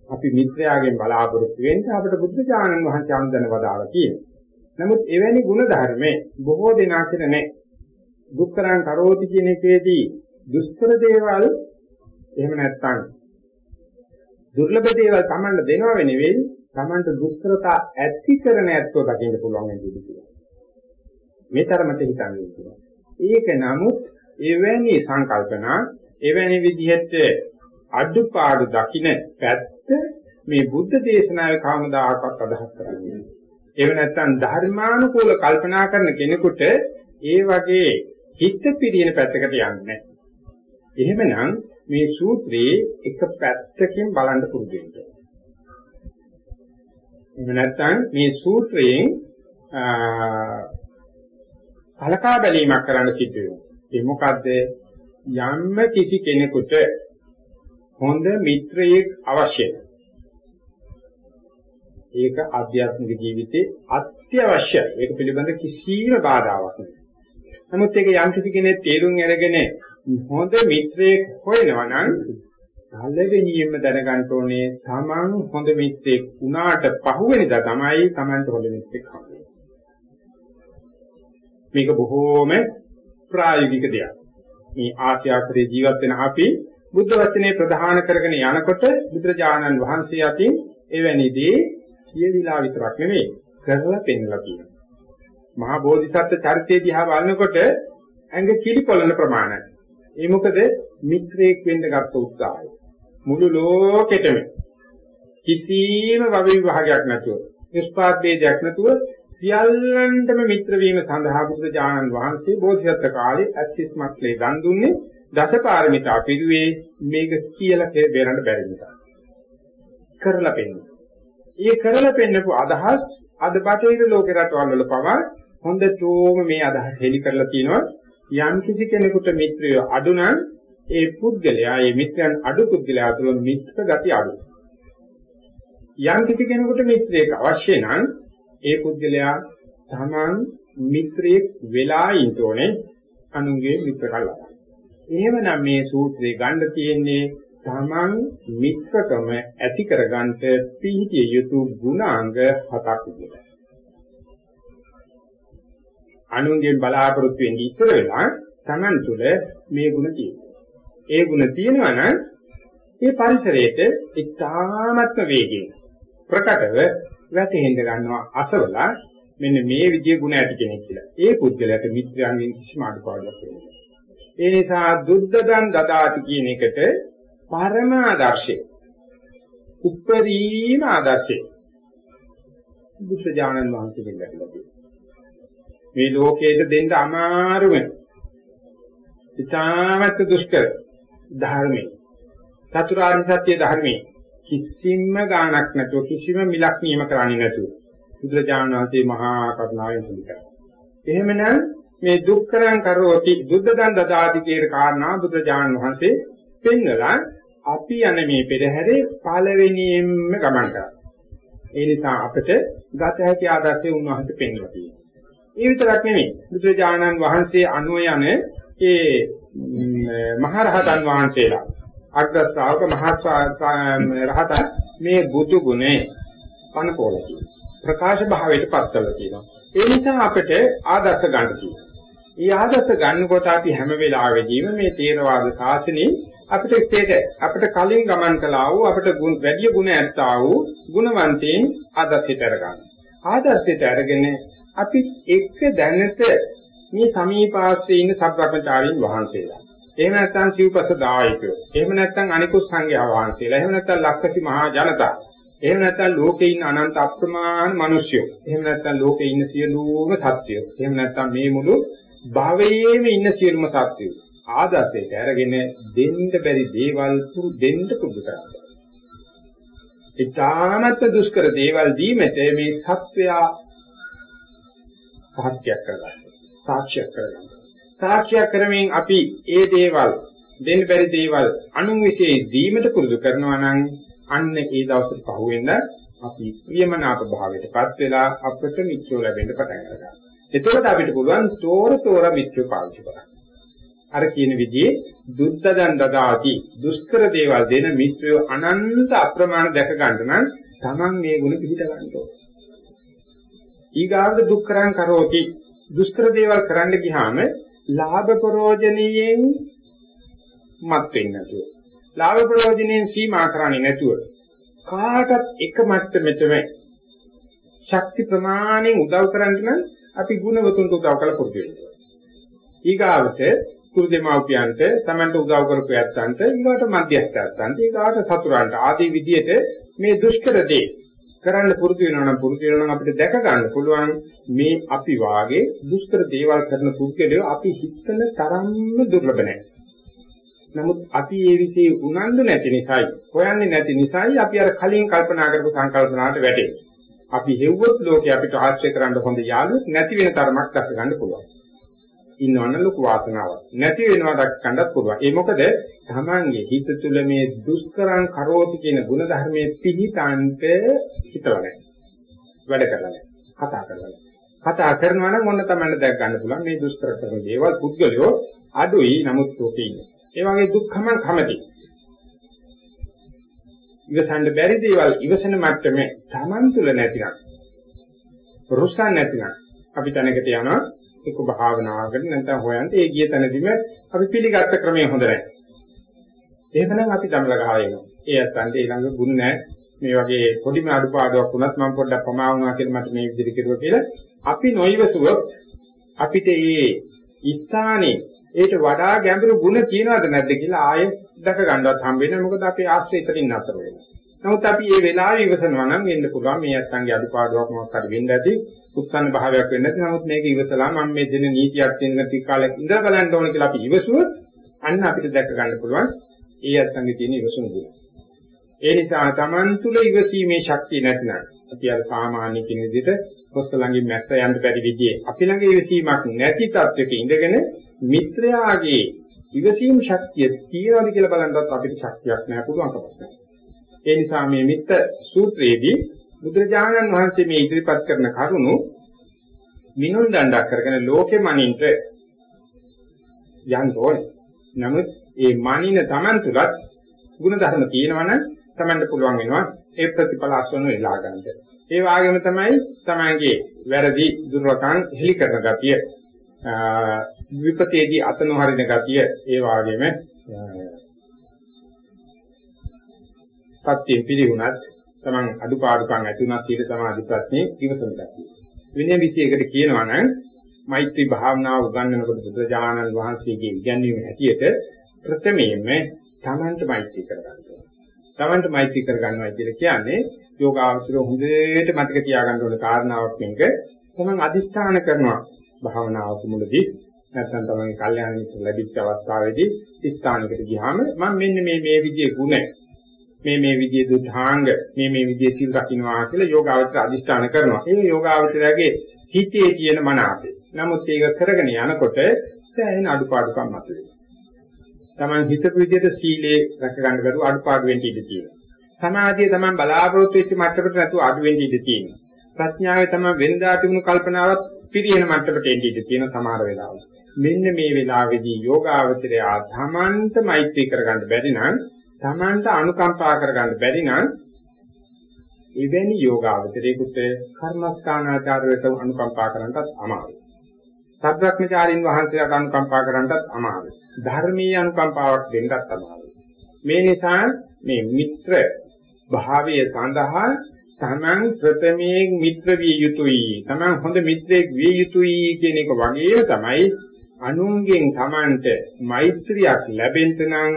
අපි මිත්‍රයාගෙන් බලාපොරොත්තු වෙන්නේ අපිට බුද්ධ ඥානන් වහන්සේ අනුදැන වදාලා තියෙනවා. නමුත් එවැනි ගුණ ධර්මේ බොහෝ දෙනා කියන නැහැ. දුක්කරං කරෝති කියන එකේදී දුෂ්කර දේවල් එහෙම නැත්නම් දුර්ලභ දේවල් Tamanට දෙනව නෙවෙයි Tamanට දුෂ්කරතා ඇති කරන ඇත්තෝ දකින්න පුළුවන් වෙන්නේ කියලා. මේ තරමට හිතන්නේ කියලා. ඒක නමුත් එවැනි සංකල්පනා එවැනි විදිහට අඩුපාඩු දකින්න පැත්ත මේ බුද්ධ දේශනාවේ කවමදාකවත් අදහස් කරන්නේ නැහැ. ඒව නැත්තම් ධර්මානුකූල කල්පනා කරන කෙනෙකුට ඒ වගේ හිත පිරියන පැත්තකට යන්නේ නැහැ. එහෙමනම් මේ සූත්‍රයේ එක පැත්තකින් බලන්න පුරුදු වෙන්න. එහෙම නැත්නම් මේ සූත්‍රයෙන් සලකා බැලීමක් කරන්න සිද්ධ වෙනවා. ඒ මොකද්ද? යම්ම කිසි කෙනෙකුට හොඳ මිත්‍රයෙක් අවශ්‍යයි. ඒක ආධ්‍යාත්මික ජීවිතේ අත්‍යවශ්‍යයි. ඒක පිළිබඳ කිසිම බාධාවක් නැහැ. නමුත් ඒක යම් කිසි කෙනෙක් තේරුම් අරගෙන හොඳ මිත්‍රයෙක් හොයනවා නම් පළවෙනියෙන්ම දැනගන්න ඕනේ තමන් හොඳ මිත්‍රෙක් වුණාට පහුවෙනිදා තමයි තමන්ට හොඳ මිත්‍රෙක් හම්බෙන්නේ. මේක බොහෝම ප්‍රායෝගික දෙයක්. මේ ආශ්‍යාත්‍රයේ ජීවත් වෙන අපි බුද්ධ වචනේ ප්‍රධාන කරගෙන යනකොට බුදුරජාණන් වහන්සේ අතින් එවැනි දේ කියවිලා විතරක් නෙමෙයි කරලා පෙන්වලා කියනවා. මහා බෝධිසත්ව චරිතය දිහා බලනකොට ඇඟ කිලිපොළන ප්‍රමාණය. ඒ මොකද මිත්‍රයෙක් වෙන්න ගත්ත උත්සාහය. මුළු ලෝකෙටම කිසිම වව විභාගයක් නැතුව නිෂ්පාත් ભેදයක් නැතුව සියල්ලන්ටම මිත්‍ර වීම සඳහා බුදු දානන් වහන්සේ බෝධිසත්ව කාලේ ඇක්සිස්මත්ලේ දන් දුන්නේ දසපාරමිතා පිළිවේ මේක කියලා බේරන්න බැරි නිසා. කරලා පෙන්නන. ඒ කරලා පෙන්නපු අදහස් අද බටහිර ලෝකේ රටවල් වල පවා හොඳටම මේ අදහස් හෙලි කරලා තියෙනවා. යම් කිසි කෙනෙකුට මිත්‍රය අඩු නම් ඒ පුද්ගලයා ඒ මිත්‍රයන් අඩු පුද්ගලයා තුළ මිත්‍ර ගති අඩුයි. යම් කිසි කෙනෙකුට මිත්‍රයෙක් අවශ්‍ය නම් ඒ පුද්ගලයා තමන් මිත්‍රයෙක් වෙලා ඉන්න ඕනේ අනුන්ගේ මිත්‍ර කල්ලා. එහෙමනම් මේ සූත්‍රේ ගන්න තියෙන්නේ තමන් මිත්‍රකම ඇති කරගන්නට පිහිටිය යුතු ගුණාංග හතක් විදිහට. අනුන්ගෙන් බලාපොරොත්තු වෙන්නේ ඉස්සර වෙලා තමන් තුළ මේ ගුණ තියෙනවා. ඒ ගුණ තියෙනවා නම් මේ පරිසරයේට ඉතාමත්ම වේගයෙන් ප්‍රකටව වැටහෙන්න ගන්නවා අසවලා මෙන්න මේ විදිය ගුණ ඇති කෙනෙක් කියලා. ඒ පුද්ගලයාට මිත්‍රයන්ගෙන් කිසිම අඩුපාඩුවක් වෙන්නේ ඒ නිසා දුද්දදන් දදාති කියන එකට පරම ආදර්ශය. උප්පරීම ආදර්ශය. බුද්ධ ඥානන් වහන්සේගෙන් ලැබිලා තියෙනවා. මේ ලෝකයට දෙන්න අමාරුම ඉතාමත් දුෂ්කර ධර්මයේ චතුරාර්ය සත්‍ය ධර්මයේ කිසිම ගාණක් නැතුව කිසිම මිලක් නියම කරන්නේ නැතුව බුදුරජාණන් වහන්සේ මහා කරුණාවෙන් පිළිගන්නවා. එහෙමනම් මේ දුක්කරං කරෝති දුද්දදන් දදාති කියන කාරණා බුදුරජාණන් වහන්සේ පෙන්වලා අපි යන මේ පෙරහැරේ පළවෙනියෙන්ම ගමන් කරා. ඒ නිසා අපිට ගත හැකි ආදර්ශය උන්වහන්සේ පෙන්වලා තියෙනවා. ඒ විතරක් නෙමෙයි බුදුරජාණන් වහන්සේ අනුව යන ඒ මහරහතන් වහන්සේලා අග්‍ර ශ්‍රාවක මහා රහතන් මේ බුදු ගුණේ පනපෝල ප්‍රකාශ භාවයට පත් කරලා තියෙනවා. ඒ නිසා අපිට ආදර්ශ ගන්න තියෙනවා. මේ ආදර්ශ ගන්නකොට අපි හැම වෙලාවෙදීම මේ තේරවාද ශාසනයේ අපිට ඒක අපිට කලින් ගමන් කළා වූ අපිට වැඩි ගුණ ඇත්තා වූ ගුණවන්තයින් ආදර්ශයට අරගන්න. ආදර්ශයට අරගෙන අපි එක්ක දැනට මේ සමීපාශ්‍රයේ ඉන්න සබ්‍රක්‍මචාරීන් වහන්සේලා. එහෙම නැත්නම් සිව්පස දායකයෝ. එහෙම නැත්නම් අනිකුත් සංඝයා වහන්සේලා. එහෙම නැත්නම් ලක්කති මහා ජනතා. එහෙම නැත්නම් ලෝකේ ඉන්න අනන්ත අප්‍රමාණ මිනිස්සු. එහෙම නැත්නම් ලෝකේ ඉන්න සියලුම සත්‍යය. එහෙම නැත්නම් මේ මුළු භවයේම ඉන්න සියලුම සත්‍යය. ආදර්ශයට අරගෙන දෙන්න බැරි දේවල් දෙන්න පුරුදු කරනවා. ඊටානත් දුෂ්කර දේවල් දීමට මේ සත්වයා සාක්ෂියක් කරගන්න. සාක්ෂියක් කරගන්න. සාක්ෂියක් කරමින් අපි ඒ දේවල් දෙන්න බැරි දේවල් අනුන් විශ්ේ දීමට පුරුදු කරනවා නම් අන්න ඒ දවසට පහුවෙන්න අපි ප්‍රියමනාප භාවයටපත් වෙලා අපට මිත්‍රෝ ලැබෙන්න පටන් ගන්නවා. එතකොට අපිට පුළුවන් තෝර තෝර මිත්‍රෝ පාවිච්චි කරන්න. අර කියන විදිහේ දුද්දදන් දදාති දුෂ්කර දේවල් දෙන මිත්‍රයෝ අනන්ත අප්‍රමාණ දැක ගන්න නම් Taman මේ ගුණ පිළිට ගන්න ඕනේ. ඊගාවට දුක්කරං කරෝති දුෂ්කර දේවල් කරන්න ගියාම ලාභ ප්‍රෝජනීයෙන් මත් වෙන්නේ නැතුව. ලාභ ප්‍රෝජනීයෙන් සීමා කරන්නේ නැතුව කාටත් එක මට්ටමෙතම ශක්ති ප්‍රමාණයෙන් උදව් කරන්න නම් අපි ගුණවතුන්ට උදව් කළ පුරුදු වෙනවා. ඊගාවට කුරු දෙමාපියන්ට තමන්ට උදව් කරපු යත්තන්ට ඊගාට මධ්‍යස්ථයන්ට ඊගාට සතුරන්ට ආදී විදිහට මේ දුෂ්කර දේ කරන්න පුරුදු වෙනවා නම් පුරුදු වෙනවා නම් අපිට දැක ගන්න පුළුවන් මේ අපි වාගේ දුෂ්කර දේවල් කරන පුද්ගලයෝ අපි හිතන තරම්ම දුර්ලභ නැහැ. නමුත් අපි ඒ વિશે උනන්දු නැති නිසායි, හොයන්නේ නැති නිසායි අපි අර කලින් කල්පනා කරපු සංකල්පනාවට වැටෙන්නේ. අපි හෙව්වොත් ලෝකේ අපිට ආශ්‍රය කරන්න හොඳ යාළුවෙක් නැති වෙන තරමක් දක්ව ගන්න පුළුවන්. ඉන්නවනම් ලොකු වාසනාවක්. නැති වෙනවා දක් ගන්නත් පුළුවන්. ඒ මොකද තමන්ගේ හිත තුළ මේ දුෂ්කරං කරෝති කියන ගුණ ධර්මයේ පිහිටන්ට හිතලා නැහැ. වැඩ කරලා නැහැ. කතා කරලා නැහැ. කතා කරනවා නම් මොන තමයි දැක් ගන්න පුළුවන් මේ දුෂ්කර කරන දේවල් පුද්ගලයෝ අඩුයි නමුත් ඔකේ ඉන්නේ. ඒ වගේ දුක්ඛම කමති. ඉවසන්න බැරි දේවල් ඉවසන මට්ටමේ තමන් තුළ නැතිනම් රුසන් නැතිනම් අපි තැනකට යනවා එක්ක භාවනාවකට නැත්නම් හොයන්ට ඒ ගිය තැනදීම අපි පිළිගත්ත ක්‍රමය හොඳ නැහැ. එහෙමනම් අපි දමල ගහලා එනවා. ඒ අතන්ට ඊළඟ ගුණ නැහැ. මේ වගේ පොඩිම අඩුපාඩුවක් වුණත් මම පොඩ්ඩක් ප්‍රමා වුණා කියලා මට මේ විදිහට කිරුවා කියලා අපි නොයවසුවොත් අපිට මේ ස්ථානේ ඒට වඩා ගැඹුරු ගුණ කියනවද නැද්ද කියලා ආයෙ දැක ගන්නවත් හම්බ වෙන්නේ මොකද අපේ ආශ්‍රය ඉතින් නැතර වෙනවා. නමුත් අපි මේ වෙලාවේ ඉවසනවා නම් වෙන්න පුළුවන් මේ අත්ංගේ අඩුපාඩුවක් මොකක් හරි වෙන්න ඇති උත්සන්න භාවයක් වෙන්න ඇති. නමුත් මේක ඉවසලා මම මේ දෙන නීතියක් තියෙන ටික කාලෙක ඉඳලා බලන්න ඕන කියලා අපි ඉවසුවොත් අන්න අපිට දැක ගන්න පුළුවන් ඒ අත්ංගේ තියෙන ඉවසුම ගුණ. ඒ නිසා Taman තුල ඉවසීමේ ශක්තිය නැත්නම් අපි අර සාමාන්‍ය කෙන විදිහට කොස්සලංගෙන් මැස්ස යන්න බැරි විදිහේ අපි ළඟ ඉවසීමක් නැති තත්වයක ඉඳගෙන මිත්‍රයාගේ ඉවසීම් ශක්තිය තියනවාද කියලා බලනවත් අපිට ශක්තියක් නැහැ පුළුවන්කමක් නැහැ. ඒ නිසා මේ මිත්‍ර සූත්‍රයේදී බුදුරජාණන් වහන්සේ මේ ඉදිරිපත් කරන කරුණු මිනුල් දණ්ඩක් කරගෙන ලෝකෙ මනින්ට යන්න ඕනේ. නමුත් ඒ මානින Taman තුලත් ගුණ ධර්ම තියෙනවනම් Tamanට පුළුවන් වෙනවා ඒ ප්‍රතිඵල අස්වන වෙලා ගන්නට. ඒ වගේම තමයි Tamanගේ වැරදි දුර්වකම් හෙලි කරන ගතිය විපතේදී අත නොහරින ගතිය ඒ වගේම පත්‍ය පිළිුණත් Taman අඩුපාඩුකම් ඇති වුණා සීල සමාධි ප්‍රඥේ ඉවසන ගතිය. වෙන විශේෂයකට කියනවා නම් මෛත්‍රී භාවනාව උගන්වනකොට බුදුරජාණන් වහන්සේගේ ඉගැන්වීම හැටියට ප්‍රථමයෙන්ම Tamanට මෛත්‍රී කරගන්න ඕනේ. Tamanට මෛත්‍රී කරගන්නවා කියලා කියන්නේ යෝගාවචර හොඳට මතක තියාගන්න ඕන කාරණාවක් මේක. Taman අදිෂ්ඨාන කරනවා භාවනාවක මුලදී නැත්නම් තමන්ගේ කල්යාණ මිත්‍ර ලැබිච්ච අවස්ථාවේදී ස්ථානයකට ගියාම මම මෙන්න මේ මේ විදිහේ ගුණ මේ මේ විදිහේ දුතාංග මේ මේ විදිහේ සීල් රකින්නවා කියලා යෝගාවචර අදිෂ්ඨාන කරනවා. ඒ යෝගාවචරයේ හිතේ තියෙන මන අපේ. නමුත් ඒක කරගෙන යනකොට සෑහෙන අඩුපාඩුකම් මතුවේ. Taman හිතපු විදිහට සීලේ රැක ගන්න බැරුව අඩුපාඩු වෙන්න ඉඩ තියෙනවා. සමාධිය Taman බලාපොරොත්තු වෙච්ච මට්ටමකට නැතුව අඩු වෙන්න ඉඩ තියෙනවා. ප්‍රඥාවේ Taman වෙනදා තිබුණු කල්පනාවත් පිරියෙන මට්ටමට එන්න ඉඩ තියෙන සමහර වෙලාවල. මෙන්න මේ වෙලාවේදී යෝගාවචරය තමන්ට මෛත්‍රී කරගන්න බැරි නම් තමන්ට අනුකම්පා කරගන්න බැරි නම් එවැනි යෝගාවචරයකට කර්මස්ථානාචාරයට අනුකම්පා කරන්නත් අමාරුයි. සත්‍වඥචාරින් වහන්සේලාට අනුකම්පා කරන්නත් අමාරුයි. ධර්මීය අනුකම්පාවක් දෙන්නත් අමාරුයි. මේ නිසා මේ මිත්‍ර භාවයේ සඳහා තමන් ප්‍රථමයේ මිත්‍ර විය යුතුයි. තමන් හොඳ මිත්‍රයෙක් විය යුතුයි කියන එක වගේ තමයි අනුන්ගෙන් තමන්ට මෛත්‍රියක් ලැබෙන්න නම්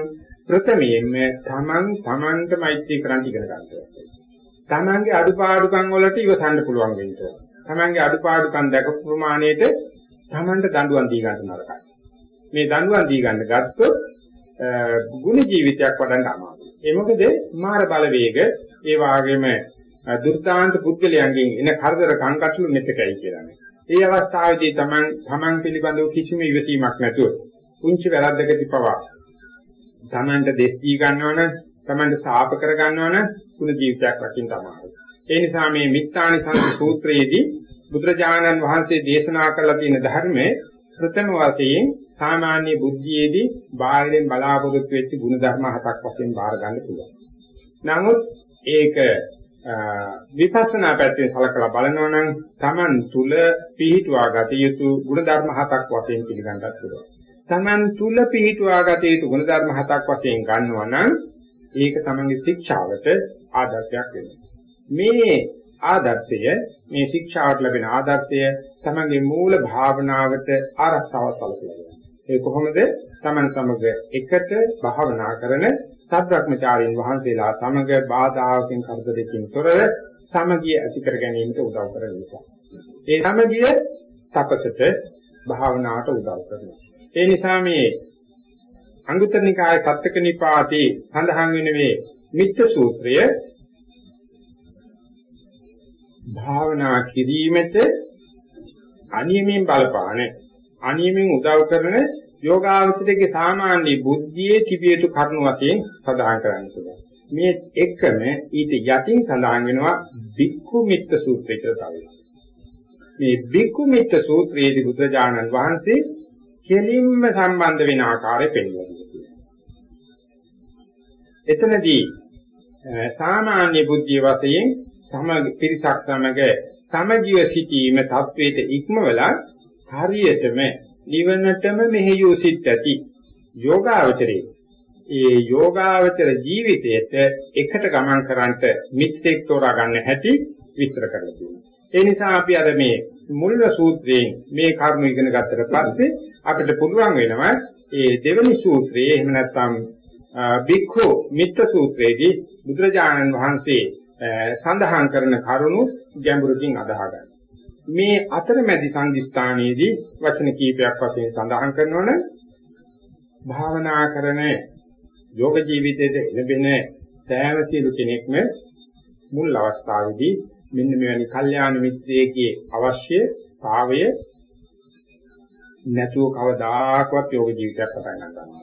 ප්‍රථමයෙන්ම තමන් තමන්ට මෛත්‍රී කරන්න ඉගෙන ගන්න ඕනේ. තමන්ගේ අඩුපාඩුකම් වලට ඉවසන්න පුළුවන් වෙන්න ඕනේ. තමන්ගේ අඩුපාඩුකම් දැකපු ප්‍රමාණයට තමන්ට දඬුවම් දී ගන්න නරකයි. මේ දඬුවම් දී ගන්න ගත්තොත් ගුණ ජීවිතයක් වඩන්න අමාරුයි. ඒ මොකද මාර බලවේග ඒ වාගේම දුර්දාන්ත පුද්ගලයන්ගෙන් එන කරදර කංකටළු මෙතකයි කියලානේ. ඒ අවස්ථාවේදී තමන් තමන් පිළිබඳව කිසිම ඉවසීමක් නැතුව කුංචි වැරද්දකදී පවා තමන්ට දෙස් දී ගන්නවනම් තමන්ට සාප කර ගන්නවනම් කුණ ජීවිතයක් රකින්න තමයි. ඒ නිසා මේ මිත්‍යානි සංස සූත්‍රයේදී බුදුරජාණන් වහන්සේ දේශනා කරලා තියෙන ධර්මයේ ප්‍රථම වශයෙන් සාමාන්‍ය බුද්ධියේදී බාහිරින් බලාපොරොත්තු වෙච්ච ගුණ ධර්ම හතක් වශයෙන් බාර ගන්න පුළුවන්. නමුත් ඒක විපස්සනා පැත්තෙන් සලකලා බලනවා නම් Taman තුල පිහිටුවා ගත යුතු ගුණ ධර්ම හතක් වශයෙන් පිළිගන්නත් පුළුවන්. Taman තුල පිහිටුවා ගත යුතු ගුණ ධර්ම හතක් වශයෙන් ගන්නවා නම් ඒක Tamanගේ ශික්ෂාවට ආදර්ශයක් වෙනවා. මේ ආදර්ශය මේ ශික්ෂාවට ලැබෙන ආදර්ශය Tamanගේ මූල භාවනාවට ආරක්ෂාව සැලසෙනවා. ඒ කොහොමද? Taman සමග එකට භාවනා කරන සත්‍වඥචාරින් වහන්සේලා සමග බාධාකින් කරදරකින් තොරව සමගිය ඇති කර ගැනීමට උදව් කරන නිසා. ඒ සමගිය තපසට භාවනාවට උදව් කරනවා. ඒ නිසා මේ අංගුත්තර නිකායේ සත්‍යක නිපාතේ සඳහන් වෙන මේ මිත්‍ය සූත්‍රය භාවනා කිරීමට අනියමෙන් බලපාන අනියමෙන් උදව් කරන යෝගාවචරයේ සාමාන්‍ය බුද්ධියේ තිබිය යුතු කරුණු වශයෙන් සඳහන් කරන්න පුළුවන්. මේ එකම ඊට යටින් සඳහන් වෙනවා බික්ඛු මිත්‍ර සූත්‍රය කියලා තමයි. මේ බික්ඛු මිත්‍ර සූත්‍රයේදී බුදුරජාණන් වහන්සේ කෙලින්ම සම්බන්ධ වෙන ආකාරය පෙන්වනවා. එතනදී සාමාන්‍ය බුද්ධිය වශයෙන් සමග පිරිසක් සමග සමජීව සිටීම තත්වයට ඉක්මවලා හරියටම නිවනටම මෙහෙයු සිත් ඇති යෝගාවචරේ ඒ යෝගාවචර ජීවිතයට එකට ගමන් කරන්නට මිත්‍යෙක් තෝරා ගන්න හැටි විස්තර කරලා තියෙනවා. ඒ නිසා අපි අර මේ මුල්ව සූත්‍රයෙන් මේ කර්ම ඉගෙන ගත්තට පස්සේ අපිට පුළුවන් වෙනවා ඒ දෙවෙනි සූත්‍රයේ එහෙම නැත්නම් බික්ඛු මිත්‍ර සූත්‍රයේදී බුදුරජාණන් වහන්සේ සඳහන් කරන කරුණු ගැඹුරකින් අදහා ගන්න. මේ අතරමැදි සංදිස්ථානයේදී වචන කීපයක් වශයෙන් සඳහන් කරනවනේ භාවනා කරන යෝග ජීවිතයේ ලැබෙන සෑම සියලු කෙනෙක්ම මුල් අවස්ථාවේදී මෙන්න මෙවැනි කල්යාණ මිත්‍රයෙක්ගේ අවශ්‍ය භාවය නැතුව කවදාකවත් යෝග ජීවිතයක් පටන් ගන්නවා.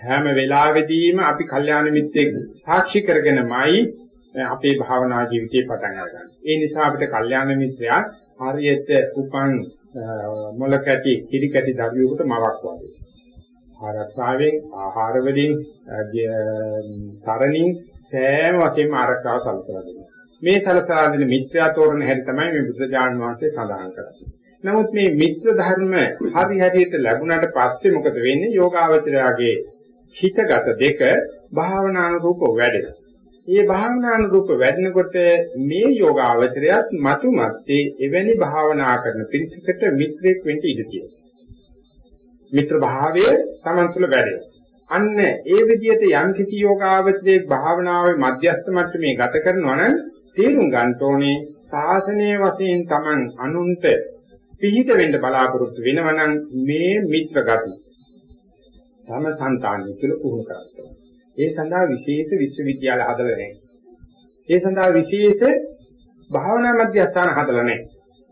හැම වෙලාවෙදීම අපි කල්යාණ මිත්‍රයෙක් සාක්ෂි කරගෙනමයි අපේ භාවනා ජීවිතේ පටන් අරගන්නේ. ඒ නිසා අපිට කල්යාණ මිත්‍රයා හරියට උපන් මොලකැටි කිරිකැටි දරුවෙකුට මවක් වගේ. ආරක්ෂාවෙන් ආහාර වලින් සරණින් සෑම වශයෙන්ම ආරක්ෂාව සලසලා දෙනවා. මේ සලසලා දෙන මිත්‍යා තෝරණ හැටි තමයි මේ බුදුජාණන් වහන්සේ සඳහන් කරන්නේ. නමුත් මේ මිත්‍ර ධර්ම හරි හැටියට ලැබුණාට පස්සේ මොකද වෙන්නේ? යෝගාවචරයාගේ හිතගත දෙක භාවනානුරූපව වැඩෙනවා. මේ භාවනානුරූප වැඩෙනකොට මේ යෝගාවචරයත් මතු මැත්තේ එවැනි භාවනා කරන පිරිසකට මිත්‍රෙක් වෙන්න ඉඩ තියෙනවා. මිත්‍ර භාවය Taman තුල වැඩෙනවා. අන්න ඒ විදිහට යම් කිසි යෝගාවචරයේ භාවනාවේ මධ්‍යස්ථ මට්ටමේ ගත කරනවා නම් තේරුම් ගන්න ඕනේ ශාසනීය වශයෙන් Taman අනුන්ට පිහිට වෙන්න බලාපොරොත්තු වෙනවනම් මේ මිත්‍ර ගති තම సంతානිය තුළ පුහුණු කරගන්න. ඒ සඳහා විශේෂ විශ්වවිද්‍යාල හදලා නැහැ. ඒ සඳහා විශේෂ භාවනා මධ්‍යස්ථාන හදලා නැහැ.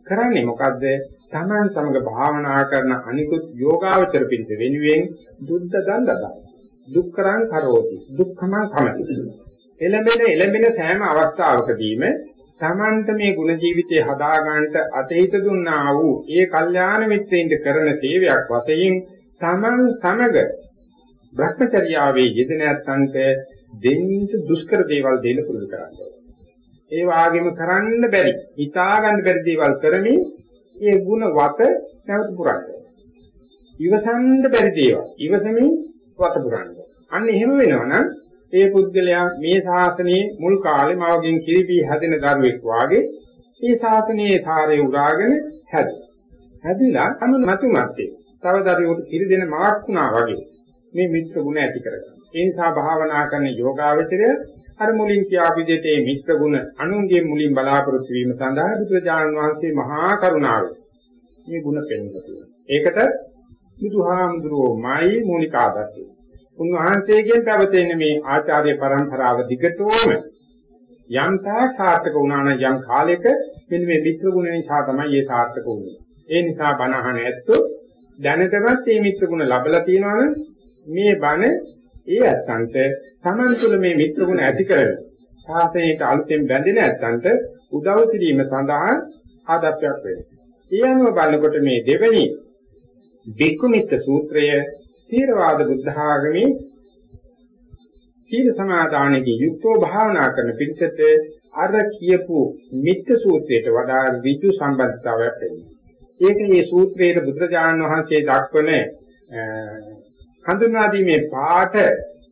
කරන්නේ මොකද්ද? Taman සමග භාවනා කරන අනිකුත් යෝගාවචර පිළිස වෙනුවෙන් බුද්ධ දණ්ඩදා. දුක්ඛරං කරෝති. දුක්ඛමං කමති. එළඹෙන එළඹෙන සෑම අවස්ථාවකදීම තමන්ට මේ ගුණ ජීවිතේ හදා ගන්නට අතහිත දුන්නා වූ ඒ කල්යාණ මිත්‍රයින්ද කරන සේවයක් වශයෙන් තමන් සමග භ්‍රමචර්යාවේ යෙදෙන ඇත්තන්ට දෙන්න දුෂ්කර දේවල් දෙන්න පුරුදු කරන්නේ. ඒ වාගේම කරන්න බැරි, හිතා ගන්න බැරි දේවල් කරමින් ඒ ಗುಣ වත නැවත පුරන්නේ. ඉවසන්න බැරි දේවල් ඉවසමින් වත පුරන්නේ. අන්න එහෙම වෙනවනම් ඒ පුද්ගලයා මේ ශාසනයේ මුල් කාලේ මවගෙන් කිරිපී හැදෙන දරුවෙක් වාගේ මේ ශාසනයේ සාරය උරාගෙන හැද. හැදිලා අනු නැතු මැත්තේ. තව දරුවෙකුට කිරි දෙන මවක් වුණා වගේ මේ මිත්‍ර ගුණ ඇති කරගන්න. ඒ නිසා භාවනා කරන යෝගාවචරය අර මුලින් කියාපු දෙයට මේ මිත්‍ර ගුණ අනුන්ගේ මුලින් බලාපොරොත්තු වීම සඳහා බුදුරජාණන් වහන්සේ මහා කරුණාවෙන් මේ ගුණ පෙන්වලා තියෙනවා. ඒකට බුදුහාමුදුරුවෝමයි මූලික ආදර්ශය. උන්වහන්සේගෙන් පැවතෙන මේ ආචාර්ය પરම්පරාව දිගටම යම් තාක් සාර්ථක වුණා නම් යම් කාලයක මෙන්න මේ මිත්‍ර ගුණ නිසා තමයි ඒ සාර්ථක වුනේ. ඒ නිසා බණහන ඇත්තෝ දැනටමත් මේ මිත්‍ර ගුණ ලැබලා තියෙනවනේ මේ බණ ඒ ඇත්තන්ට Taman තුළ මේ මිත්‍ර ගුණ ඇති කරගෙන ශාසනයට අලුතෙන් බැඳෙන ඇත්තන්ට උදව් කිරීම සඳහා ආදර්ශයක් වෙනවා. ඒ අනුව බලනකොට මේ දෙවෙනි බික්කුමිත්ත සූත්‍රය තේරවාද බුද්ධ ආගමේ සීල සමාදානයේ යුක්තව භාවනා කරන පිළිසෙට අර කියපු මිත්‍ර සූත්‍රයට වඩා ඍජු සම්බන්ධතාවයක් වෙනවා. ඒක මේ සූත්‍රයේ බුදුරජාණන් වහන්සේ දක්වන හඳුන්වා දීමේ පාඨ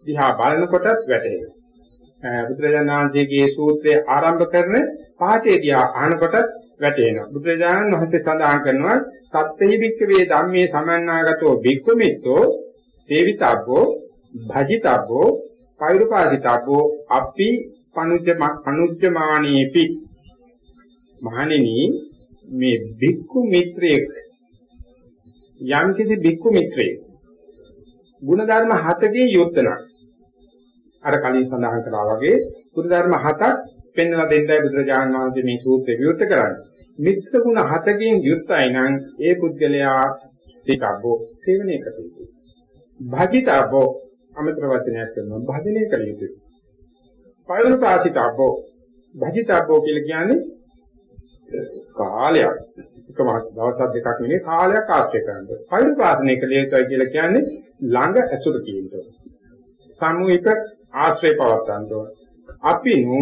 දිහා බලනකොටත් වැටහෙනවා. බුදුරජාණන් වහන්සේගේ සූත්‍රය ආරම්භ කරන පාඨය දිහා අහනකොටත් වැටෙනවා. බුදුරජාණන් වහන්සේ සඳහන් කරනවා සත්‍යෙහි භික්ඛවේ ධම්මේ සමන්නාගතෝ භික්ඛුමිත්තෝ සේවිතබ්බෝ භජිතබ්බෝ පෛරුපාසිතබ්බෝ අප්පි පනුජ්ජ පනුජ්ජමානීපි මහණෙනි මේ භික්ඛු මිත්‍රයෙක් යම්කිසි භික්ඛු මිත්‍රයෙක් ಗುಣධර්ම හතකින් යුත් වෙනවා. අර කලින් සඳහන් කළා වගේ ගුණධර්ම හතක් පෙන්වලා දෙන්නයි බුදුරජාණන් වහන්සේ මේ සූත්‍රය විවෘත කරන්නේ. මිත්‍ර ගුණ හතකින් යුක්තයි නම් ඒ පුද්ගලයා සීකබ්බෝ සේවනය කළ යුතුයි. භාජිතබ්බෝ අමතර වචනයක් කරනවා භාජනය කළ යුතුයි. පයුරු පාසිතබ්බෝ භාජිතබ්බෝ කියලා කියන්නේ කාලයක් එකම දවස් දෙකක් නෙවෙයි කාලයක් ආශ්‍රය කරනවා. පයුරුපාසනය කළ යුතුයි කියලා කියන්නේ ළඟ ඇසුර කියනවා. සමුහික ආශ්‍රය පවත්වන්න ඕන. අපිනු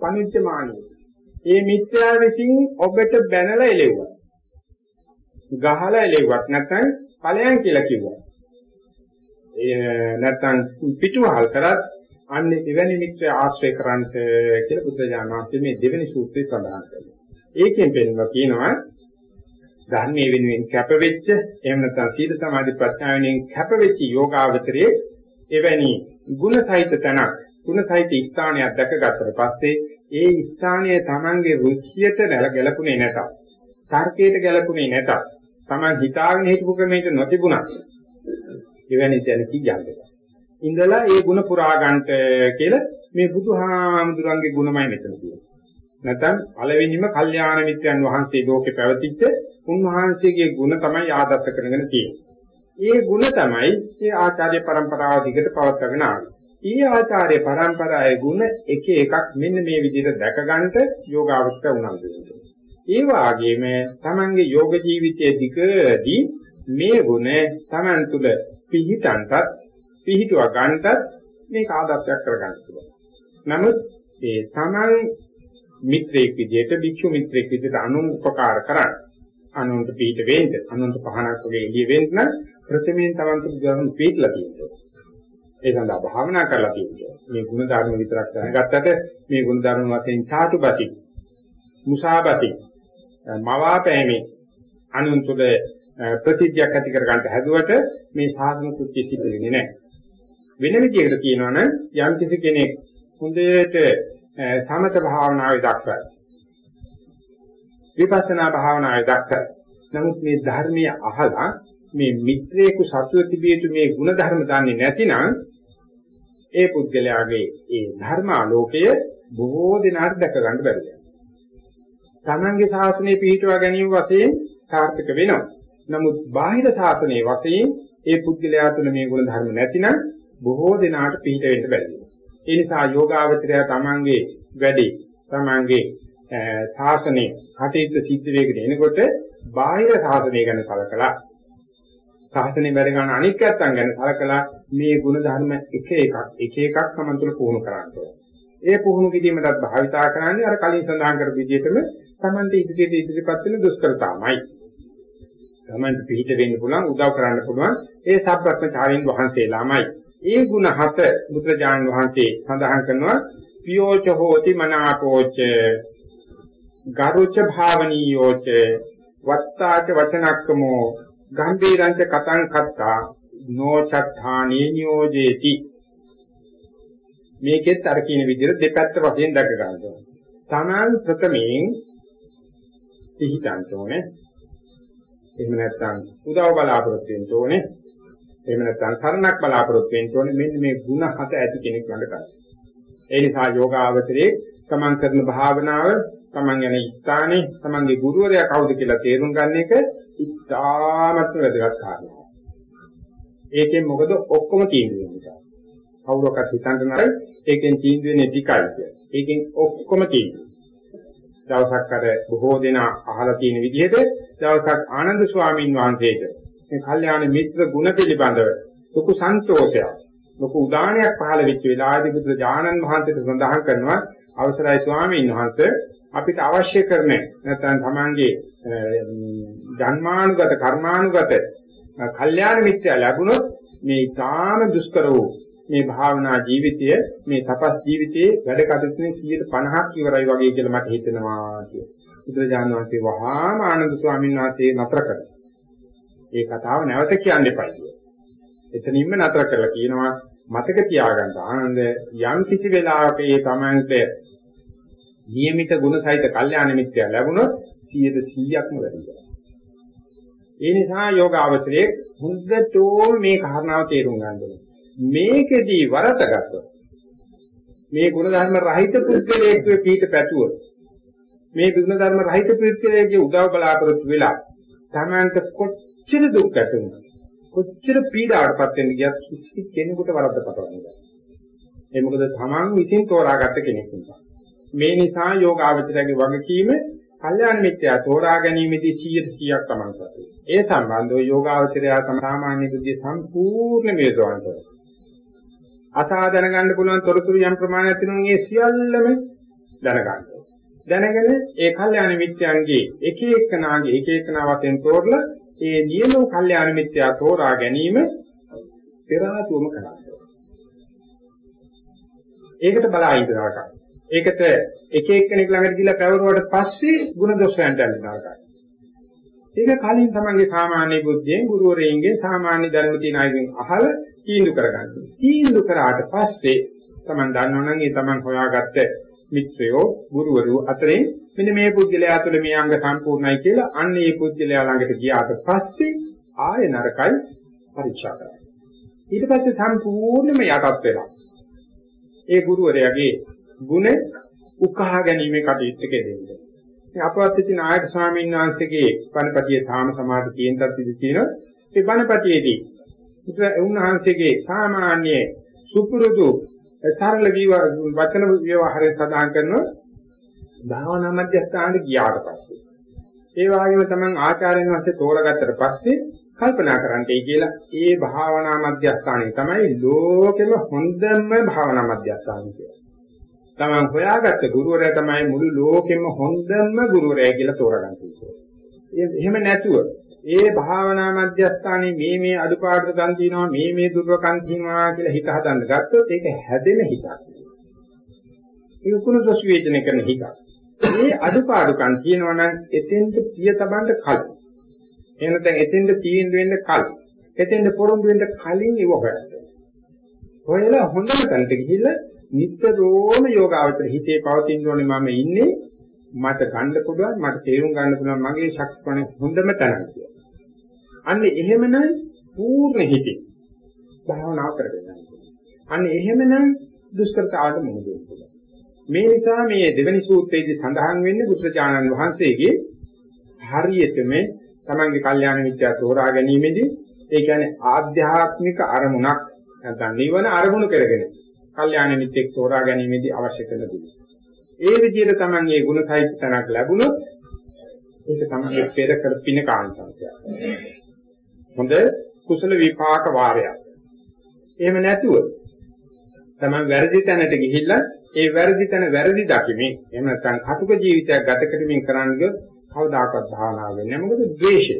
පනිච්චමානයි. ඒ මිත්‍යා විසින් ඔබට බැනලා එලෙව්වා. ගහලා එලෙව්වක් නැත්නම් ඵලයන් කියලා කිව්වා. ඒ නැත්නම් පිටුවහල් කරත් අන්නේ එවැනි මිත්‍ර ආශ්‍රය කරන්ට කියලා බුදුරජාණන් වහන්සේ මේ දෙවෙනි සූත්‍රයේ සඳහන් කරනවා. ඒකෙන් පෙන්නනවා කියනවා ධර්මයේ වෙනුවෙන් කැපවෙච්ච එහෙම නැත්නම් සීල සමාධි ප්‍රඥා වෙනුවෙන් කැපවෙච්ච යෝගාවචරයේ එවැනි ගුණ සහිත තැනක් ගුණ සහිත ස්ථානයක් දැකගත්තට පස්සේ ඒ ස්ථානය Tamange රුචියට ගැලපුණේ නැතත් තර්කයට ගැලපුණේ නැතත් Taman හිතාගෙන හිටපු ක්‍රමයට නොතිබුණත් එවැනි තැන කියන්නේ ඉඳලා ඒ ගුණ පුරා ගන්නට කියලා මේ බුදුහාමුදුරන්ගේ ගුණමයි මෙතන තියෙන්නේ නැත්නම් පළවෙනිම කල්යාණ මිත්‍යයන් වහන්සේ ලෝකේ පැවතිච්ච උන්වහන්සේගේ ගුණ තමයි ආදර්ශ කරගෙන තියෙන්නේ. ඒ ගුණ තමයි මේ ආචාර්ය પરම්පරාව දිගට පවත්වාගෙන ආවේ. ඊ ආචාර්ය પરම්පරාවේ ගුණ එක එකක් මෙන්න මේ විදිහට දැක ගන්නට යෝගාවස්ථ උනන්දු වෙනවා. ඒ වාගේම Tamange යෝග ජීවිතයේ දිගදී මේ ගුණ Taman තුල පිහිටන්ටත් පිහිටුවා ගන්නටත් මේක ආදර්ශයක් කරගන්න පුළුවන්. නමුත් ඒ Taman මිත්‍රයෙක් විදිහට භික්ෂු මිත්‍රයෙක් විදිහට අනුන් උපකාර කරන්න අනුන්ට පිට වෙන්න අනුන්ට පහනක් වගේ එළිය වෙන්න ප්‍රථමයෙන් තමන්ට බුදුරන් පිටලා තියෙනවා. ඒ සඳහා භාවනා කරලා තියෙනවා. මේ ගුණ ධර්ම විතරක් දැනගත්තට මේ ගුණ ධර්ම වශයෙන් සාතුබසි මුසාබසි මවාපෑමේ අනුන් තුළ ප්‍රසිද්ධියක් ඇති කර ගන්නට හැදුවට මේ සාධන කෘත්‍ය සිද්ධ වෙන්නේ නැහැ. වෙන විදිහකට කියනවා නම් යම් කිසි කෙනෙක් හොඳට Eh, සමත භාවනාවේ දක්ෂයි. විපස්සනා භාවනාවේ දක්ෂයි. නමුත් මේ ධර්මීය අහලා මේ මිත්‍රයෙකු සතුව තිබිය යුතු මේ ගුණ ධර්ම දන්නේ නැතිනම් ඒ පුද්ගලයාගේ ඒ ධර්මාලෝකය බොහෝ දිනාට දැක ගන්න බැහැ. තමන්ගේ ශාසනය පිළිටවා ගැනීම වශයෙන් සාර්ථක වෙනවා. නමුත් බාහිර ශාසනයේ වශයෙන් ඒ පුද්ගලයා තුළ මේ ගුණ ධර්ම නැතිනම් බොහෝ දිනාට පිළිට වෙන්න බැහැ. ඒ නිසා යෝගාවචරය තමන්ගේ වැඩි තමන්ගේ ශාසනයේ කටයුතු සිද්ධ වෙගෙන එනකොට බාහිර ශාසනය ගැන සලකලා ශාසනය වැඩ ගන්න අනික් පැත්තන් ගැන සලකලා මේ ගුණ ධර්ම එක එකක් එක එකක් සමන්තුල පුහුණු කරන්න ඕනේ. ඒ පුහුණු කිරීමටත් භාවිතා කරන්නේ අර කලින් සඳහන් කරපු විදිහටම Tamante ඉදිරියට ඉදිරිපත් වෙන දුෂ්කරතාවයි. Tamante පිළිහිට වෙන්න පුළුවන් උදව් කරන්න පුළුවන් ඒ සබ්‍රත්මචාරින් වහන්සේලාමයි. ඒ ගුණ හත බුදුරජාණන් වහන්සේ සඳහන් කරනවා පියෝච හෝති මනාපෝච ගරුච භාවනීයෝච වත්තාච වචනක්කමෝ ගම්බීරංච කතං කත්තා නොචත්තානේ නියෝජේති මේකෙත් අර කියන විදිහට දෙපැත්ත වශයෙන් දැක ගන්නවා. තමන් ප්‍රථමයෙන් පිහිටන්ට ඕනේ. එහෙම නැත්නම් උදව් බලාපොරොත්තු වෙන්න ඕනේ. එහෙම නැත්නම් සරණක් බලාපොරොත්තු වෙන්න ඕනේ. මෙන්න මේ ಗುಣ හත ඇති කෙනෙක් ළඟ තමයි. ඒ නිසා යෝගාවචරයේ තමන් කරන භාවනාව තමන් යන ස්ථානේ තමන්ගේ ගුරුවරයා කවුද කියලා තේරුම් ගන්න එක ඉතාමත් වැදගත් කාරණාවක්. ඒකෙන් මොකද ඔක්කොම තීන්දුව නිසා. කවුරක්වත් හිතන්න නෑ ඒකෙන් තීන්දුව වෙන්නේ ටිකයි කියලා. ඒකෙන් ඔක්කොම තීන්දුව. දවසක් අර බොහෝ දෙනා අහලා තියෙන විදිහට දවසක් ආනන්ද ස්වාමීන් වහන්සේට මේ කල්යාණ මිත්‍ර ගුණ පිළිබඳව ලොකු සන්තෝෂයක් ලොකු උදානයක් පහළ වෙච්ච වෙලාවේදී බුදු දානන් වහන්සේට සඳහන් කරනවා අවසරයි ස්වාමීන් වහන්සේ අපිට අවශ්‍ය කරන නැත්නම් තමන්ගේ ජන්මානුගත කර්මානුගත කල්යාණ මිත්‍ය ලැබුණොත් මේ ඊටාම දුෂ්කර වූ මේ භාවනා ජීවිතය මේ තපස් ජීවිතයේ වැඩ කටයුතුනේ 150ක් ඉවරයි වගේ කියලා මට හිතෙනවා කියලා. බුදුරජාණන් වහන්සේ වහාම ආනන්ද ස්වාමීන් වහන්සේ නතර කළා. ඒ කතාව නැවත කියන්න එපා කියලා. එතනින්ම නතර කරලා කියනවා මතක තියාගන්න ආනන්ද යම් කිසි වෙලාවක ඒ තමන්ට નિયમિત ගුණ සහිත කල්යාණ මිත්‍ය ලැබුණොත් 100%ක්ම වැඩි ඒ නිසා යෝගාවචරයේ හොඳටම මේ කාරණාව තේරුම් ගන්න ඕනේ. මේකෙදී වරතගත්තොත් මේ ගුණධර්ම රහිත පුද්ගලයෙක් පිට පැතුව මේ ගුණධර්ම රහිත පුද්ගලයෙක්ගේ උදව් බලාපොරොත්තු වෙලා තමන්ට කොච්චර දුක් ඇතිවෙනවද කොච්චර පීඩාවටපත් වෙන්න ගියත් කිසි කෙනෙකුට වරද්ද පටවන්නේ නැහැ. ඒ මොකද තමන් විසින් තෝරාගත්ත කෙනෙක් නිසා. මේ නිසා යෝගාවචරයේ වගකීම කල්යාණ මිත්‍යා තෝරා ගැනීමේදී 100%ක් තමන් සතුයි. ඒ සම්බන්ධව යෝගාවචරය තම සාමාන්‍ය බුද්ධිය සම්පූර්ණ වේදවන්ත. අසා දැනගන්න පුළුවන් තොරතුරු යම් ප්‍රමාණයක් තියෙනවා මේ සියල්ලම දැනගන්න. දැනගෙන ඒ කල්යාණ මිත්‍යයන්ගේ එක එකනාගේ එක එකනා වශයෙන් තෝරලා ඒ නියම කල්යාණ මිත්‍යා තෝරා ගැනීම පෙරාතුම කරන්න. ඒකට බලා ඉඳලා ඒකට එක එක්කෙනෙක් ළඟට ගිහිල්ලා පැවරුවට පස්සේ ಗುಣ දොස් හොයන්න යනවා. ඒක කලින් තමන්ගේ සාමාන්‍ය බුද්ධියෙන් ගුරුවරයෙන්ගේ සාමාන්‍ය දැනුම තියෙන අයගෙන් අහලා තීන්දුව කරගන්න. තීන්දුව කරාට පස්සේ තමන් දන්නවනම් ඒ තමන් හොයාගත්ත මිත්‍රයෝ ගුරුවරු අතරින් මෙන්න මේ පුද්ගලයා තුළ මේ අංග සම්පූර්ණයි කියලා අන්න ඒ පුද්ගලයා ළඟට ගියාට පස්සේ ආය නරකයි පරීක්ෂා කරන්න. ඊට පස්සේ සම්පූර්ණයෙන්ම යටත් වෙලා ඒ ගුරුවරයාගේ ගුණ උකහා ගැනීමේ කටයුත්ත කෙරෙන්නේ. මේ අපවත් ඉති නායක ස්වාමීන් වහන්සේගේ බණපතියේ ධාම සමාධි කියනටත් ඉඳී තියෙන ඒ බණපතියේදී උන්වහන්සේගේ සාමාන්‍ය සුපුරුදු සරල වචන ව්‍යවහාරය සඳහන් කරනවා භාවනා මධ්‍යස්ථානට ගියාට පස්සේ ඒ වගේම තමන් ආචාර්යන් වහන්සේ තෝරගත්තට පස්සේ කල්පනා කරන්නයි කියලා ඒ භාවනා මධ්‍යස්ථානයේ තමයි ලෝකෙම හොඳම භාවනා මධ්‍යස්ථානය කියලා. තමන් හොයාගත්ත ගුරුවරයා තමයි මුළු ලෝකෙම හොඳම ගුරුවරයා කියලා තෝරගන්න තියෙන්නේ. එහෙම නැතුව ඒ භාවනා මධ්‍යස්ථානයේ මේ මේ අඩුපාඩු දන් තියෙනවා මේ මේ දුර්වකම් තියෙනවා කියලා හිත හදන්න ගත්තොත් ඒක හැදෙන හිතක්. ඒක කුණු දොස් වේදනය කරන හිතක්. මේ අඩුපාඩුකම් තියෙනවා නම් එතෙන්ට පිය තබන්න කලින්. එහෙම නැත්නම් එතෙන්ට තීන්දුව වෙන්න කලින්. එතෙන්ට පොරොන්දු වෙන්න කලින් ඉව හොයන්න. හොයලා හොඳම තැනට ගිහිල්ලා නිතරම යෝගාවචර හිතේ පවතින ඕනේ මම ඉන්නේ මට ගන්න පුළුවන් මට තේරුම් ගන්න පුළුවන් මගේ ශක්තිපණ හොඳම තැනක් කියලා. අන්න එහෙමනම් පූර්ණ හිතේ භාවනා කරගෙන අන්න එහෙමනම් දුෂ්කරතාවට මුහුණ දෙන්න පුළුවන්. මේ නිසා මේ දෙවෙනි සූත්‍රයේදී සඳහන් වෙන්නේ බුදුරජාණන් වහන්සේගේ හරියටම තමන්ගේ කල්යාණ මිත්‍යා තෝරා ගැනීමේදී ඒ කියන්නේ ආධ්‍යාත්මික අරමුණක් නැත්නම් නිවන අරමුණු කරගෙන කල්යාණ මිත්‍යෙක් තෝරා ගැනීමේදී අවශ්‍ය කරන දේ. ඒ විදිහට තමන් මේ ගුණ සහිත තැනක් ලැබුණොත් ඒක තමයි පෙර කර පින කාංශංශයක්. හොඳ කුසල විපාක වාරයක්. එහෙම නැතුව තමන් වැරදි තැනට ගිහිල්ලා ඒ වැරදි තැන වැරදි දකිමින් එහෙම නැත්නම් කටුක ජීවිතයක් ගත කරමින් කරන්නේ කවදාකවත් භාවනා වෙන්නේ නැහැ. මොකද ද්වේෂය.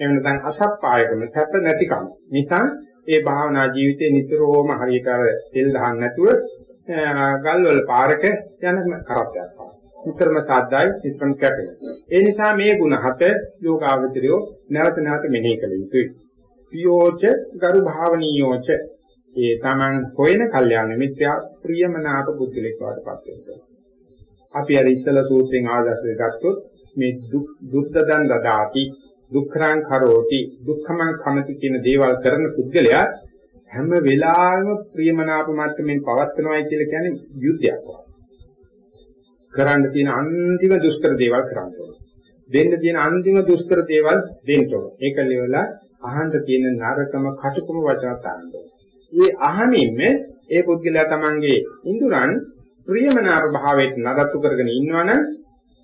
එහෙම නැත්නම් අසප්පායකම සැප නැතිකම. නිසා ඒ භාවනා ජීවිතේ නිතරම හරියට අර තෙල් දහන්න නැතුව ගල්වල පාරක යන කරත්තයක් පාන. නිතරම සාද්දායි නිතරම කැපෙන. ඒ නිසා මේ ಗುಣ හත යෝගාවචරයෝ නැවත නැවත මෙනෙහි කළ යුතුයි. පියෝච ගරු භාවනීයෝච ඒ තමන් හොයන කල්යාණ මිත්‍යා ප්‍රියමනාප බුද්ධලෙක් වඩපත් වෙනවා. අපි අර ඉස්සල සූත්‍රයෙන් ආදර්ශයක් ගත්තොත් මේ දුක්ඛදන් දදාති දුක්ඛං කරෝති දුක්ඛමං කමති කියන දේවල් කරන පුද්ගලයා හැම වෙලාවෙම ප්‍රියමනාප මට්ටමින් පවත්නවායි කියලා කියන්නේ යුද්ධයක් වගේ. කරන්න තියෙන අන්තිම දුෂ්කර දේවල් කරන්න ඕනේ. දෙන්න තියෙන අන්තිම දුෂ්කර දේවල් දෙන්න ඕනේ. ඒක ලෙවලා අහන්න තියෙන නරකම කටුකම වචන තාන්න ඕනේ. මේ අහමින්ම ඒ පුද්ගලයා තමන්ගේ ඉඳුරන් ප්‍රියමනාප භාවයට නඩත්තු කරගෙන ඉන්නවනම්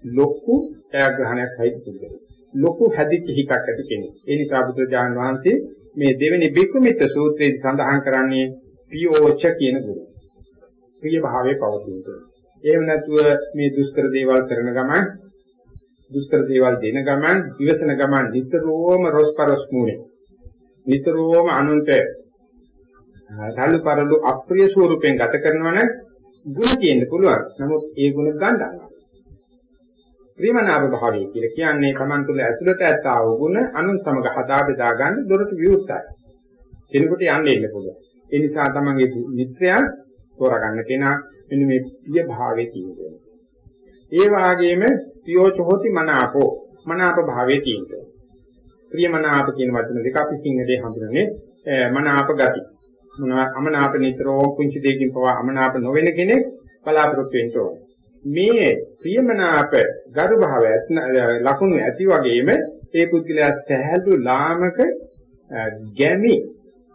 ලොකු ත්‍යාග්‍රහණයක් සහිත පුද්ගලයෙක්. ලොකු හැදිච්ච හිතක් ඇති කෙනෙක්. ඒ නිසා බුදුරජාණන් වහන්සේ මේ දෙවෙනි බික්කුමිත්ත සූත්‍රයේදී සඳහන් කරන්නේ පියෝච කියන ගුණ. ප්‍රිය භාවයේ පවතින. එහෙම නැතුව මේ දුෂ්කර දේවල් කරන ගමන් දුෂ්කර දේවල් දෙන ගමන් ඉවසන ගමන් නිතරම රොස්පරොස් මූණේ. නිතරම අනුන්ට තල්ලු පරලු අප්‍රිය ස්වරූපයෙන් ගත කරනවනම් ಗುಣ කියන්න පුළුවන්. නමුත් ඒ ಗುಣ ගන්නවා. ප්‍රේමනාභ භාවය කියලා කියන්නේ Taman තුල ඇතුළත ඇත්තා වූ ගුණ අනුන් සමග හදා බෙදා ගන්න දොරට විවෘතයි. කෙනෙකුට යන්න ඉන්න පුළුවන්. ඒ නිසා තමන්ගේ මිත්‍රයන් තෝරාගන්න කෙනා මෙන්න මේ පිය භාවයේ තියෙනවා. ඒ වාගේම පියෝච හොති මනාපෝ මනාප භාවයේ තියෙනවා. ප්‍රියමනාප කියන වචන දෙක අපි සිංහලේ හඳුනන්නේ මනාප ගති. මොනවා අමනාප නිතරම කුංචි දෙකින් පවා අමනාප නොවන කෙනෙක් බලාපොරොත්තු වෙන්න ඕනේ. මේ ප්‍රියමනාප ගරු භාවය ලකුණු ඇති වගේම ඒ පුද්ගලයා සහැල්ලු ලාමක ගැමි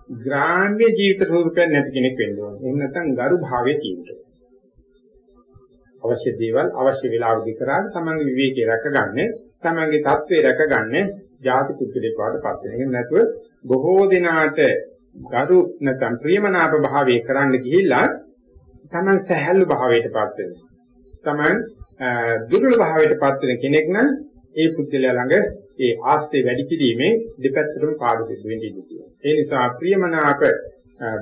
ග්‍රාම්‍ය ජීවිත ස්වරූපයක් නැති කෙනෙක් වෙන්න ඕනේ. එහෙම නැත්නම් ගරු භාවයේ තියෙන්න. අවශ්‍ය දේවල් අවශ්‍ය වෙලාවදී කරාද තමන්ගේ විවේකී රැකගන්න, තමන්ගේ தત્ත්වය රැකගන්න ජාති පුද්ගලෙක් වඩපත් වෙන. එහෙම නැතුව බොහෝ දිනාට ගරු නැත්නම් ප්‍රියමනාප භාවයේ කරන්න ගිහිල්ලා තමන් සහැල්ලු භාවයටපත් වෙනවා. Taman දුර්වල භාවයටපත් වෙන කෙනෙක් නම් ඒ පුද්ගලයා ළඟ ඒ ආස්තේ වැඩි කිරීමේ දෙපැත්තටම පාඩු දෙන්න වෙන්නේ ඉතියි. ඒ නිසා ප්‍රියමනාප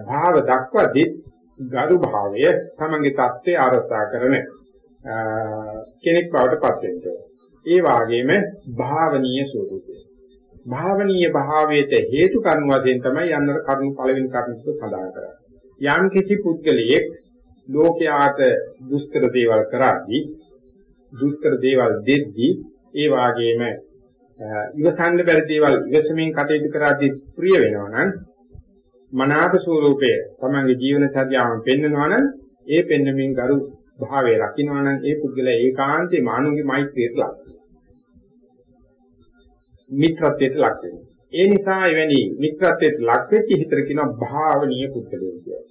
භාව දක්වදී ගරු භාවය තමන්ගේ தත්ත්වය ආරසා කරන කෙනෙක් බවට පත් වෙනවා. ඒ වාගේම භාවනීය ස්වરૂපය. භාවනීය භාවයට හේතු කරුණු වශයෙන් තමයි යන්නර කරුණු පළවෙනි කරුණු සඳහන් කරන්නේ. යම් කිසි පුද්ගලයෙක් ලෝකයාට දුෂ්කර දේවල් කරද්දී දුෂ්කර දේවල් දෙද්දී ඒ වාගේම ඉවසන්න බැරි දේවල් ඉවසමින් කටයුතු කරද්දී ප්‍රිය වෙනවා නම් මනාප ස්වરૂපයේ තමන්ගේ ජීවන චර්යාවන් පෙන්වනවා නම් ඒ පෙන්වමින් ගරු භාවයේ රකින්නවා නම් ඒ පුද්ගලයා ඒකාන්තේ මානුගේ මෛත්‍රියට ලක් මිත්‍රත්වයට ලක් වෙනවා. ඒ නිසා එවැනි මිත්‍රත්වයට ලක් වෙච්ච හිතර කියනවා භාවනීය පුද්ගලයෝ කියලා.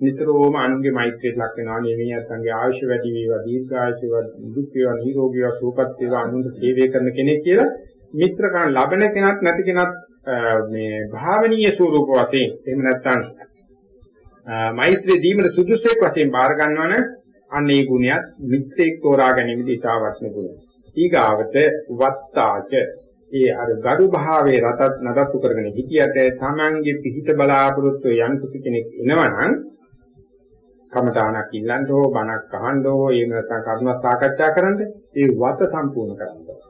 නිතරම අනුන්ගේ මෛත්‍රියට ලක් වෙනවා නෙමෙයි අත්ංගේ ආයුෂ වැඩි වේවා දීර්ඝායුෂ වේවා දුක් වේවා නිරෝගී වේවා සුවපත් වේවා අනුන්ට සේවය කරන කෙනෙක් කියලා මිත්‍රකම් ලබන කෙනත් නැති කෙනත් මේ භාවනීය ස්වරූප වශයෙන් එහෙම නැත්නම් මෛත්‍රී දීමන සුදුසුෙක් වශයෙන් බාර ගන්නවනේ අන්න ඒ ගුණයත් මිත්‍රෙක් තෝරා ගැනීමදී ඉතා වටින ගුණයක්. ඊගාවට වත්තාච ඒ අර ගරු භාවයේ රටත් නඩත්තු කරගෙන හිටියට තමන්ගේ පිහිට බලාපොරොත්තු යම් කිසි කෙනෙක් එනවනම් කමඨාණක් ඉල්ලන්න හෝ බණක් අහන්න හෝ එහෙම නැත්නම් කරුණක් සාකච්ඡා කරන්න ඒ වත සම්පූර්ණ කරන්න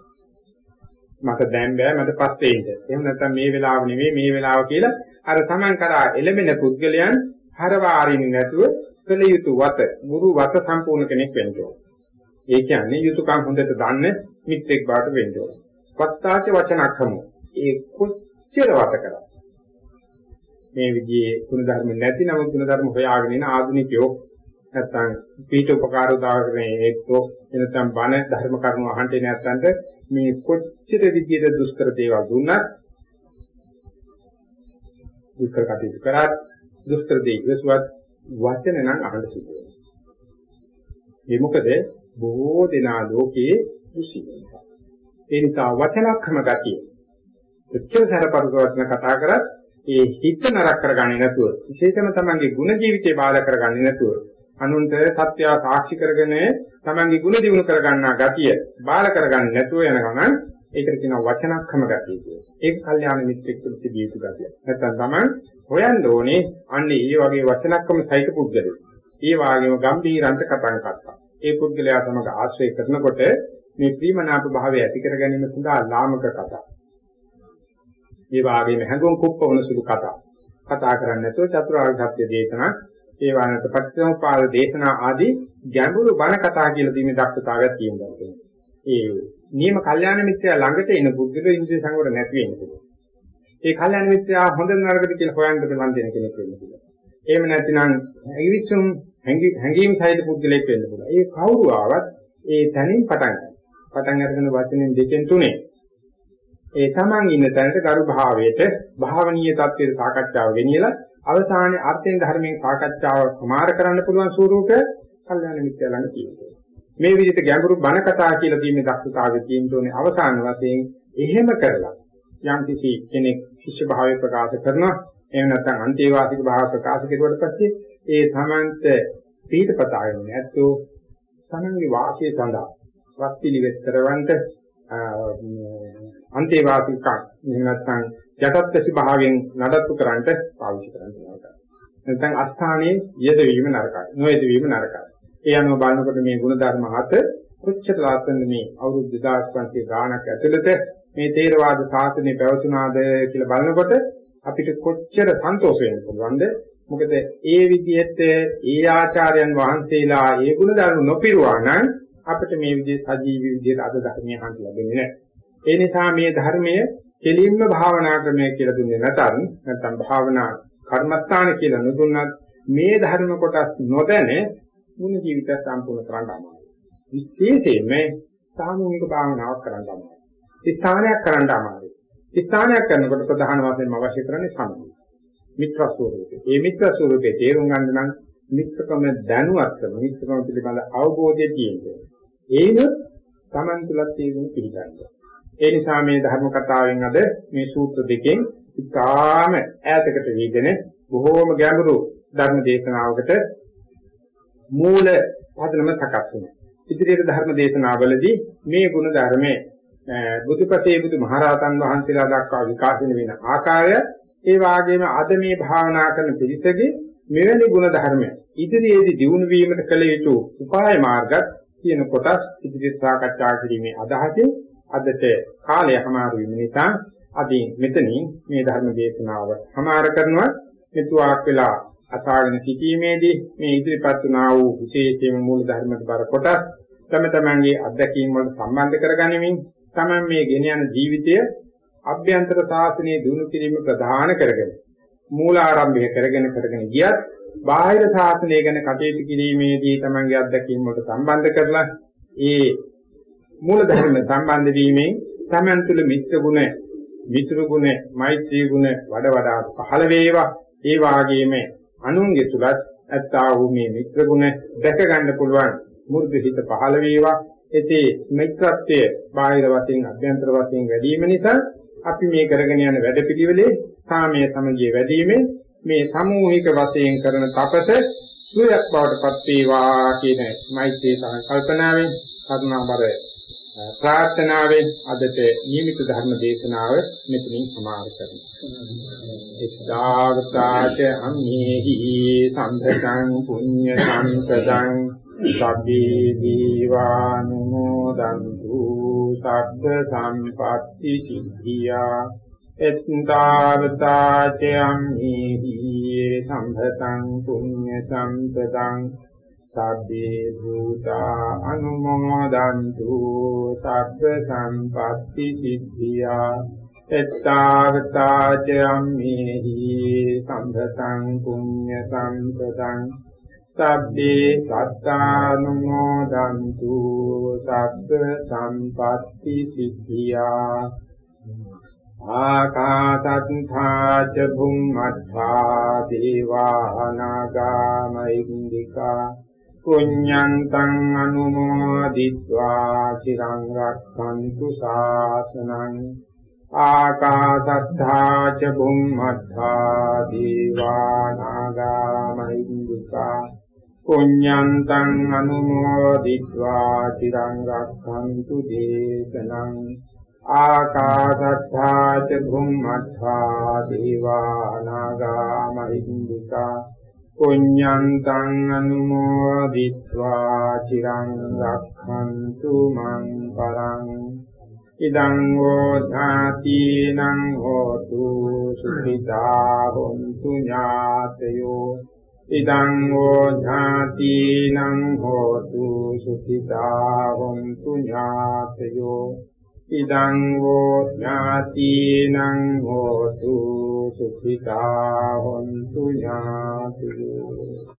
මට දැන් බෑ මට පස්සේ ඉන්න. එහෙම නැත්නම් මේ වෙලාව නෙවෙයි මේ වෙලාව කියලා අර තමන් කරා එළඹෙන පුද්ගලයන් හරවාරින්නේ නැතුව කළ යුතු වත මුරු වත සම්පූර්ණ කෙනෙක් වෙන්න ඕන. ඒ කියන්නේ යුතුයකම් හොඳට දන්න මිත්‍රෙක් බවට වෙන්න ඕන. වත්තාච වචනක්‍රම ඒ කොච්චර වත කරා මේ විදිහේ ගුණධර්ම නැති නමුත් ගුණධර්ම හොයාගෙන ඉන ආධුනිකයෝ නැත්තම් පීඨ උපකාර උදාහරණේ එක්කෝ එනතම් බණ ධර්ම කරුණු අහන්නේ නැත්තන්ට මේ කොච්චර විදිහට දුෂ්කර දේවල් දුන්නත් දුෂ්කර කටයුතු කරත් දුෂ්කර දේ ඉවසුවත් වචන නම් අහන්න සිද්ධ වෙනවා. ඒ මොකද බොහෝ දෙනා ලෝකයේ දුෂ්කර නිසා. ඒ නිසා වචනක්‍රම ගතිය. කොච්චර සරපරුක වචන කතා කරත් ඒ හිත නරක කරගන්නේ නැතුව විශේෂම තමන්ගේ ගුණ ජීවිතේ බාධා කරගන්නේ නැතුව අනුන්ට සත්‍ය සාක්ෂි කරගෙන තමන්ගේ ගුණ දිනු කරගන්නා ගතිය බාධා කරගන්නේ නැතුව යන ගමන් ඒකට කියනවා වචනක්‍රම ගතිය කියලා. ඒක කල්යාණ මිත්‍රෙක් තුළ තිබිය යුතු ගතිය. නැත්තම් තමන් හොයන්න ඕනේ අන්නේ මේ වගේ වචනක්‍රම සහිත පුද්ගලෙක්. ඒ වගේම ගම්භීරන්ත කතා කරනවා. ඒ පුද්ගලයා සමග ආශ්‍රය කරනකොට මේ ප්‍රීමනාප භාවය ඇති කර ගැනීම සඳහා ලාමක කතා. ඒ වාගේම හැඟුම් කුප්පවන සුළු කතා. කතා කරන්නේ නැතුව චතුරාර්ය සත්‍ය දේශනා, ඒ වගේම පටිච්චසමුපාද දේශනා ආදී ගැඹුරු බණ කතා කියලා දීමේ දක්ෂතාවයක් තියෙනවා. ඒ නියම කල්යාණ මිත්‍රයා ළඟට එන බුද්ධිල ඉන්ද්‍රිය සංවර නැති වෙන පුළුවන්. ඒ කල්යාණ මිත්‍රයා හොඳ නරකද කියලා හොයන්න බලන් දෙන කෙනෙක් වෙන්න පුළුවන්. එහෙම නැත්නම් ඉරිසුම් හැඟීම් සහිත පුද්ගලෙක් වෙන්න පුළුවන්. ඒ කවුරු ආවත් ඒ තැනින් පටන් ගන්න. පටන් අරගෙන වචනෙන් දෙකෙන් තුනේ. ඒ තමන් ඉන්න තැනට ගරු භාවයට භාවනීය தත්ත්වයට සාකච්ඡාව ගෙනියලා අවසානයේ අර්ථයෙන් ධර්මයෙන් සාකච්ඡාව සමාර කරන්න පුළුවන් ස්වරූපය කල්යාණ මිත්‍යා ළඟ තියෙනවා. මේ විදිහට ගැඹුරු බණ කතා කියලා දීමේ දක්ෂතාවය තියෙන්න ඕනේ අවසාන වශයෙන්. එහෙම කරලා යම් කිසි කෙනෙක් ශිෂ්‍ය භාවය ප්‍රකාශ කරනවා එහෙම නැත්නම් අන්තේවාසික භාව ප්‍රකාශ කරුවට පස්සේ ඒ තමන්ට පීඨපතාගෙන නැත්තෝ? තමන්ගේ වාසිය සඳහා. වත් පිළිවෙත් කරවන්න අන්තේවාසිකක් නැත්නම් යටත්පැසි භාවයෙන් නඩත්තු කරන්නට පාවිච්චි කරන්න වෙනවා. නැත්නම් අස්ථානයේ යෙදවීම නරකයි. නොයෙදවීම නරකයි. ඒ අනුව බලනකොට මේ ಗುಣධර්ම හත කොච්චර ලස්සන මේ අවුරුදු 2500 ගාණක් ඇතුළත මේ තේරවාද සාසනය පැවතුනාද කියලා බලනකොට අපිට කොච්චර සන්තෝෂ වෙන්න පුළුවන්ද මොකද ඒ විදිහට ඒ ආචාර්යයන් වහන්සේලා ඒ ಗುಣධර්ම නොපිරුවා නම් අපිට මේ විදිහේ සජීවී විදිහට අද ධර්මයේ හඳ ලැබෙන්නේ නැහැ. ඒ නිසා මේ ධර්මය කෙලින්ම භාවනා ක්‍රමය කියලා දුන්නේ නැතත් නැත්නම් භාවනා කර්මස්ථාන කියලා නුදුන්නත් මේ ධර්ම කොටස් නොදැන මුළු ජීවිත සම්පූර්ණ කරන්න අමාරුයි. විශේෂයෙන්ම සාමූහික භාවනාවක් කරන්න අමාරුයි. ස්ථානයක් කරන්න අමාරුයි. ස්ථානයක් කරනකොට ප්‍රධාන වශයෙන්ම අවශ්‍ය කරන්නේ සම්මුතිය. මිත්‍ර ස්වරූපේ. මේ මිත්‍ර ස්වරූපේ තේරුම් ගන්න නම් මිත්‍රකම දැනුවත්කම මිත්‍රකම පිළිබඳ අවබෝධය තියෙනවා. ඒනොත් Taman තුලත් ඒ ගුණ පිළිගන්නවා. ඒ නිසා මේ ධර්ම කතාවෙන් අද මේ සූත්‍ර දෙකෙන් ඉතාම ඈතකට වීගෙන බොහෝම ගැඹුරු ධර්ම දේශනාවකට මූල පදනම සකස් වෙනවා. ඉදිරියට ධර්ම දේශනාවලදී මේ ගුණ ධර්මයේ බුදුපසේ බුදු මහරහතන් වහන්සේලා දක්වා විකාශන වෙන ආකාරය ඒ වාගේම අද මේ භාවනා කරන පිරිසගේ මෙවැනි ගුණ ධර්ම ඉදිරියේදී දියුණු වීමට කළ යුතු උපාය මාර්ගත් කියන කොටස් ඉදිරියට සාකච්ඡා කිරීමේ අදහසින් අදට කාලය හමාරු වීම නිසා අදින් මෙතනින් මේ ධර්ම දේශනාව හමාර කරනවා. මෙතුආක් වෙලා අසාගෙන සිටීමේදී මේ ඉදිරිපත් වුණා වූ විශේෂයෙන්ම මූල ධර්මක බර කොටස් තම තමන්ගේ අත්දැකීම් වලට සම්බන්ධ කරගනිමින් තමන් මේ ගෙන යන ජීවිතය අභ්‍යන්තර සාසනයේ දිනු කිරීම ප්‍රධාන කරගෙන මූල ආරම්භය කරගෙන කරගෙන ගියත් බාහිර සාසනය ගැන කටයුතු කිරීමේදී තමන්ගේ අත්දැකීම් වලට සම්බන්ධ කරලා ඒ මූල ධර්ම සම්බන්ධ වීමෙන් තමන් තුළ මිත්‍ර ගුණ, මිත්‍ර ගුණ, මෛත්‍රී ගුණ වඩ වඩා පහළ වේවා. ඒ වාගේම අනුන්ගේ තුලත් ඇත්තා වූ මේ මිත්‍ර ගුණ දැක ගන්න පුළුවන් මුර්ධ හිත පහළ වේවා. එසේ මිත්‍රත්වය බාහිර වශයෙන් අභ්‍යන්තර වශයෙන් වැඩි වීම නිසා අපි මේ කරගෙන යන වැඩපිළිවෙලේ සාමය සමගිය වැඩිීමේ මේ සමූහික වශයෙන් කරන තපස සුවයක් බවට පත් වේවා කියන මෛත්‍රී සංකල්පනාවෙන් කරුණාබර ප්‍රාර්ථනාවෙන් අදට නියමිත ධර්ම දේශනාව මෙතනින් සමාප්ත කරනවා. එක්දාගතාච අම්මේහි සම්පතං පුඤ්ඤ සම්පතං සබ්බේ දීවානුමෝදන්තු සබ්බ සම්පatti සිද්ධියා එත්තාවතාච අම්මේහි සම්පතං පුඤ්ඤ සම්පතං සබ්බේ භූතා අනුමෝදන්තු සබ්බ සම්පatti සිද්ධියා එත්තාවතාච අම්මේහි සම්පතං පුඤ්ඤ සම්පතං සබ්බේ සත්තානුමෝදන්තු සබ්බ සම්පatti සිද්ධියා ආකාසත්ථා ච භුම්මත්ථා දීවානාගාමයින්දිකා පුඤ්ඤන්තං අනුමෝදිत्वा চিරං රක්ඛන්තු ශාසනං ආකාසත්ථා ච බුම්මත්ථා දීවානාගාමයින්දිකා පුඤ්ඤන්තං අනුමෝදිत्वा চিරං රක්ඛන්තු දේශනං ආකාශත්තා ච භුම්මත්තා දේවා නාග මහින්దికා පුඤ්ඤන්තං අනුමෝදිත්වා චිරං රක්ඛන්තු මං පරං ඉදං වෝ ධාතිනං හෝතු සුඛිතා හොන්තු ඥාතයෝ ඉදං වෝ ධාතිනං හෝතු සුඛිතා හොන්තු ඥාතයෝ ඉදං වූ ඥාතිනං හෝතු සුඛිතා හොන්තු ඥාතියෝ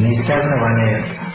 නිස්සාරණ වනයේ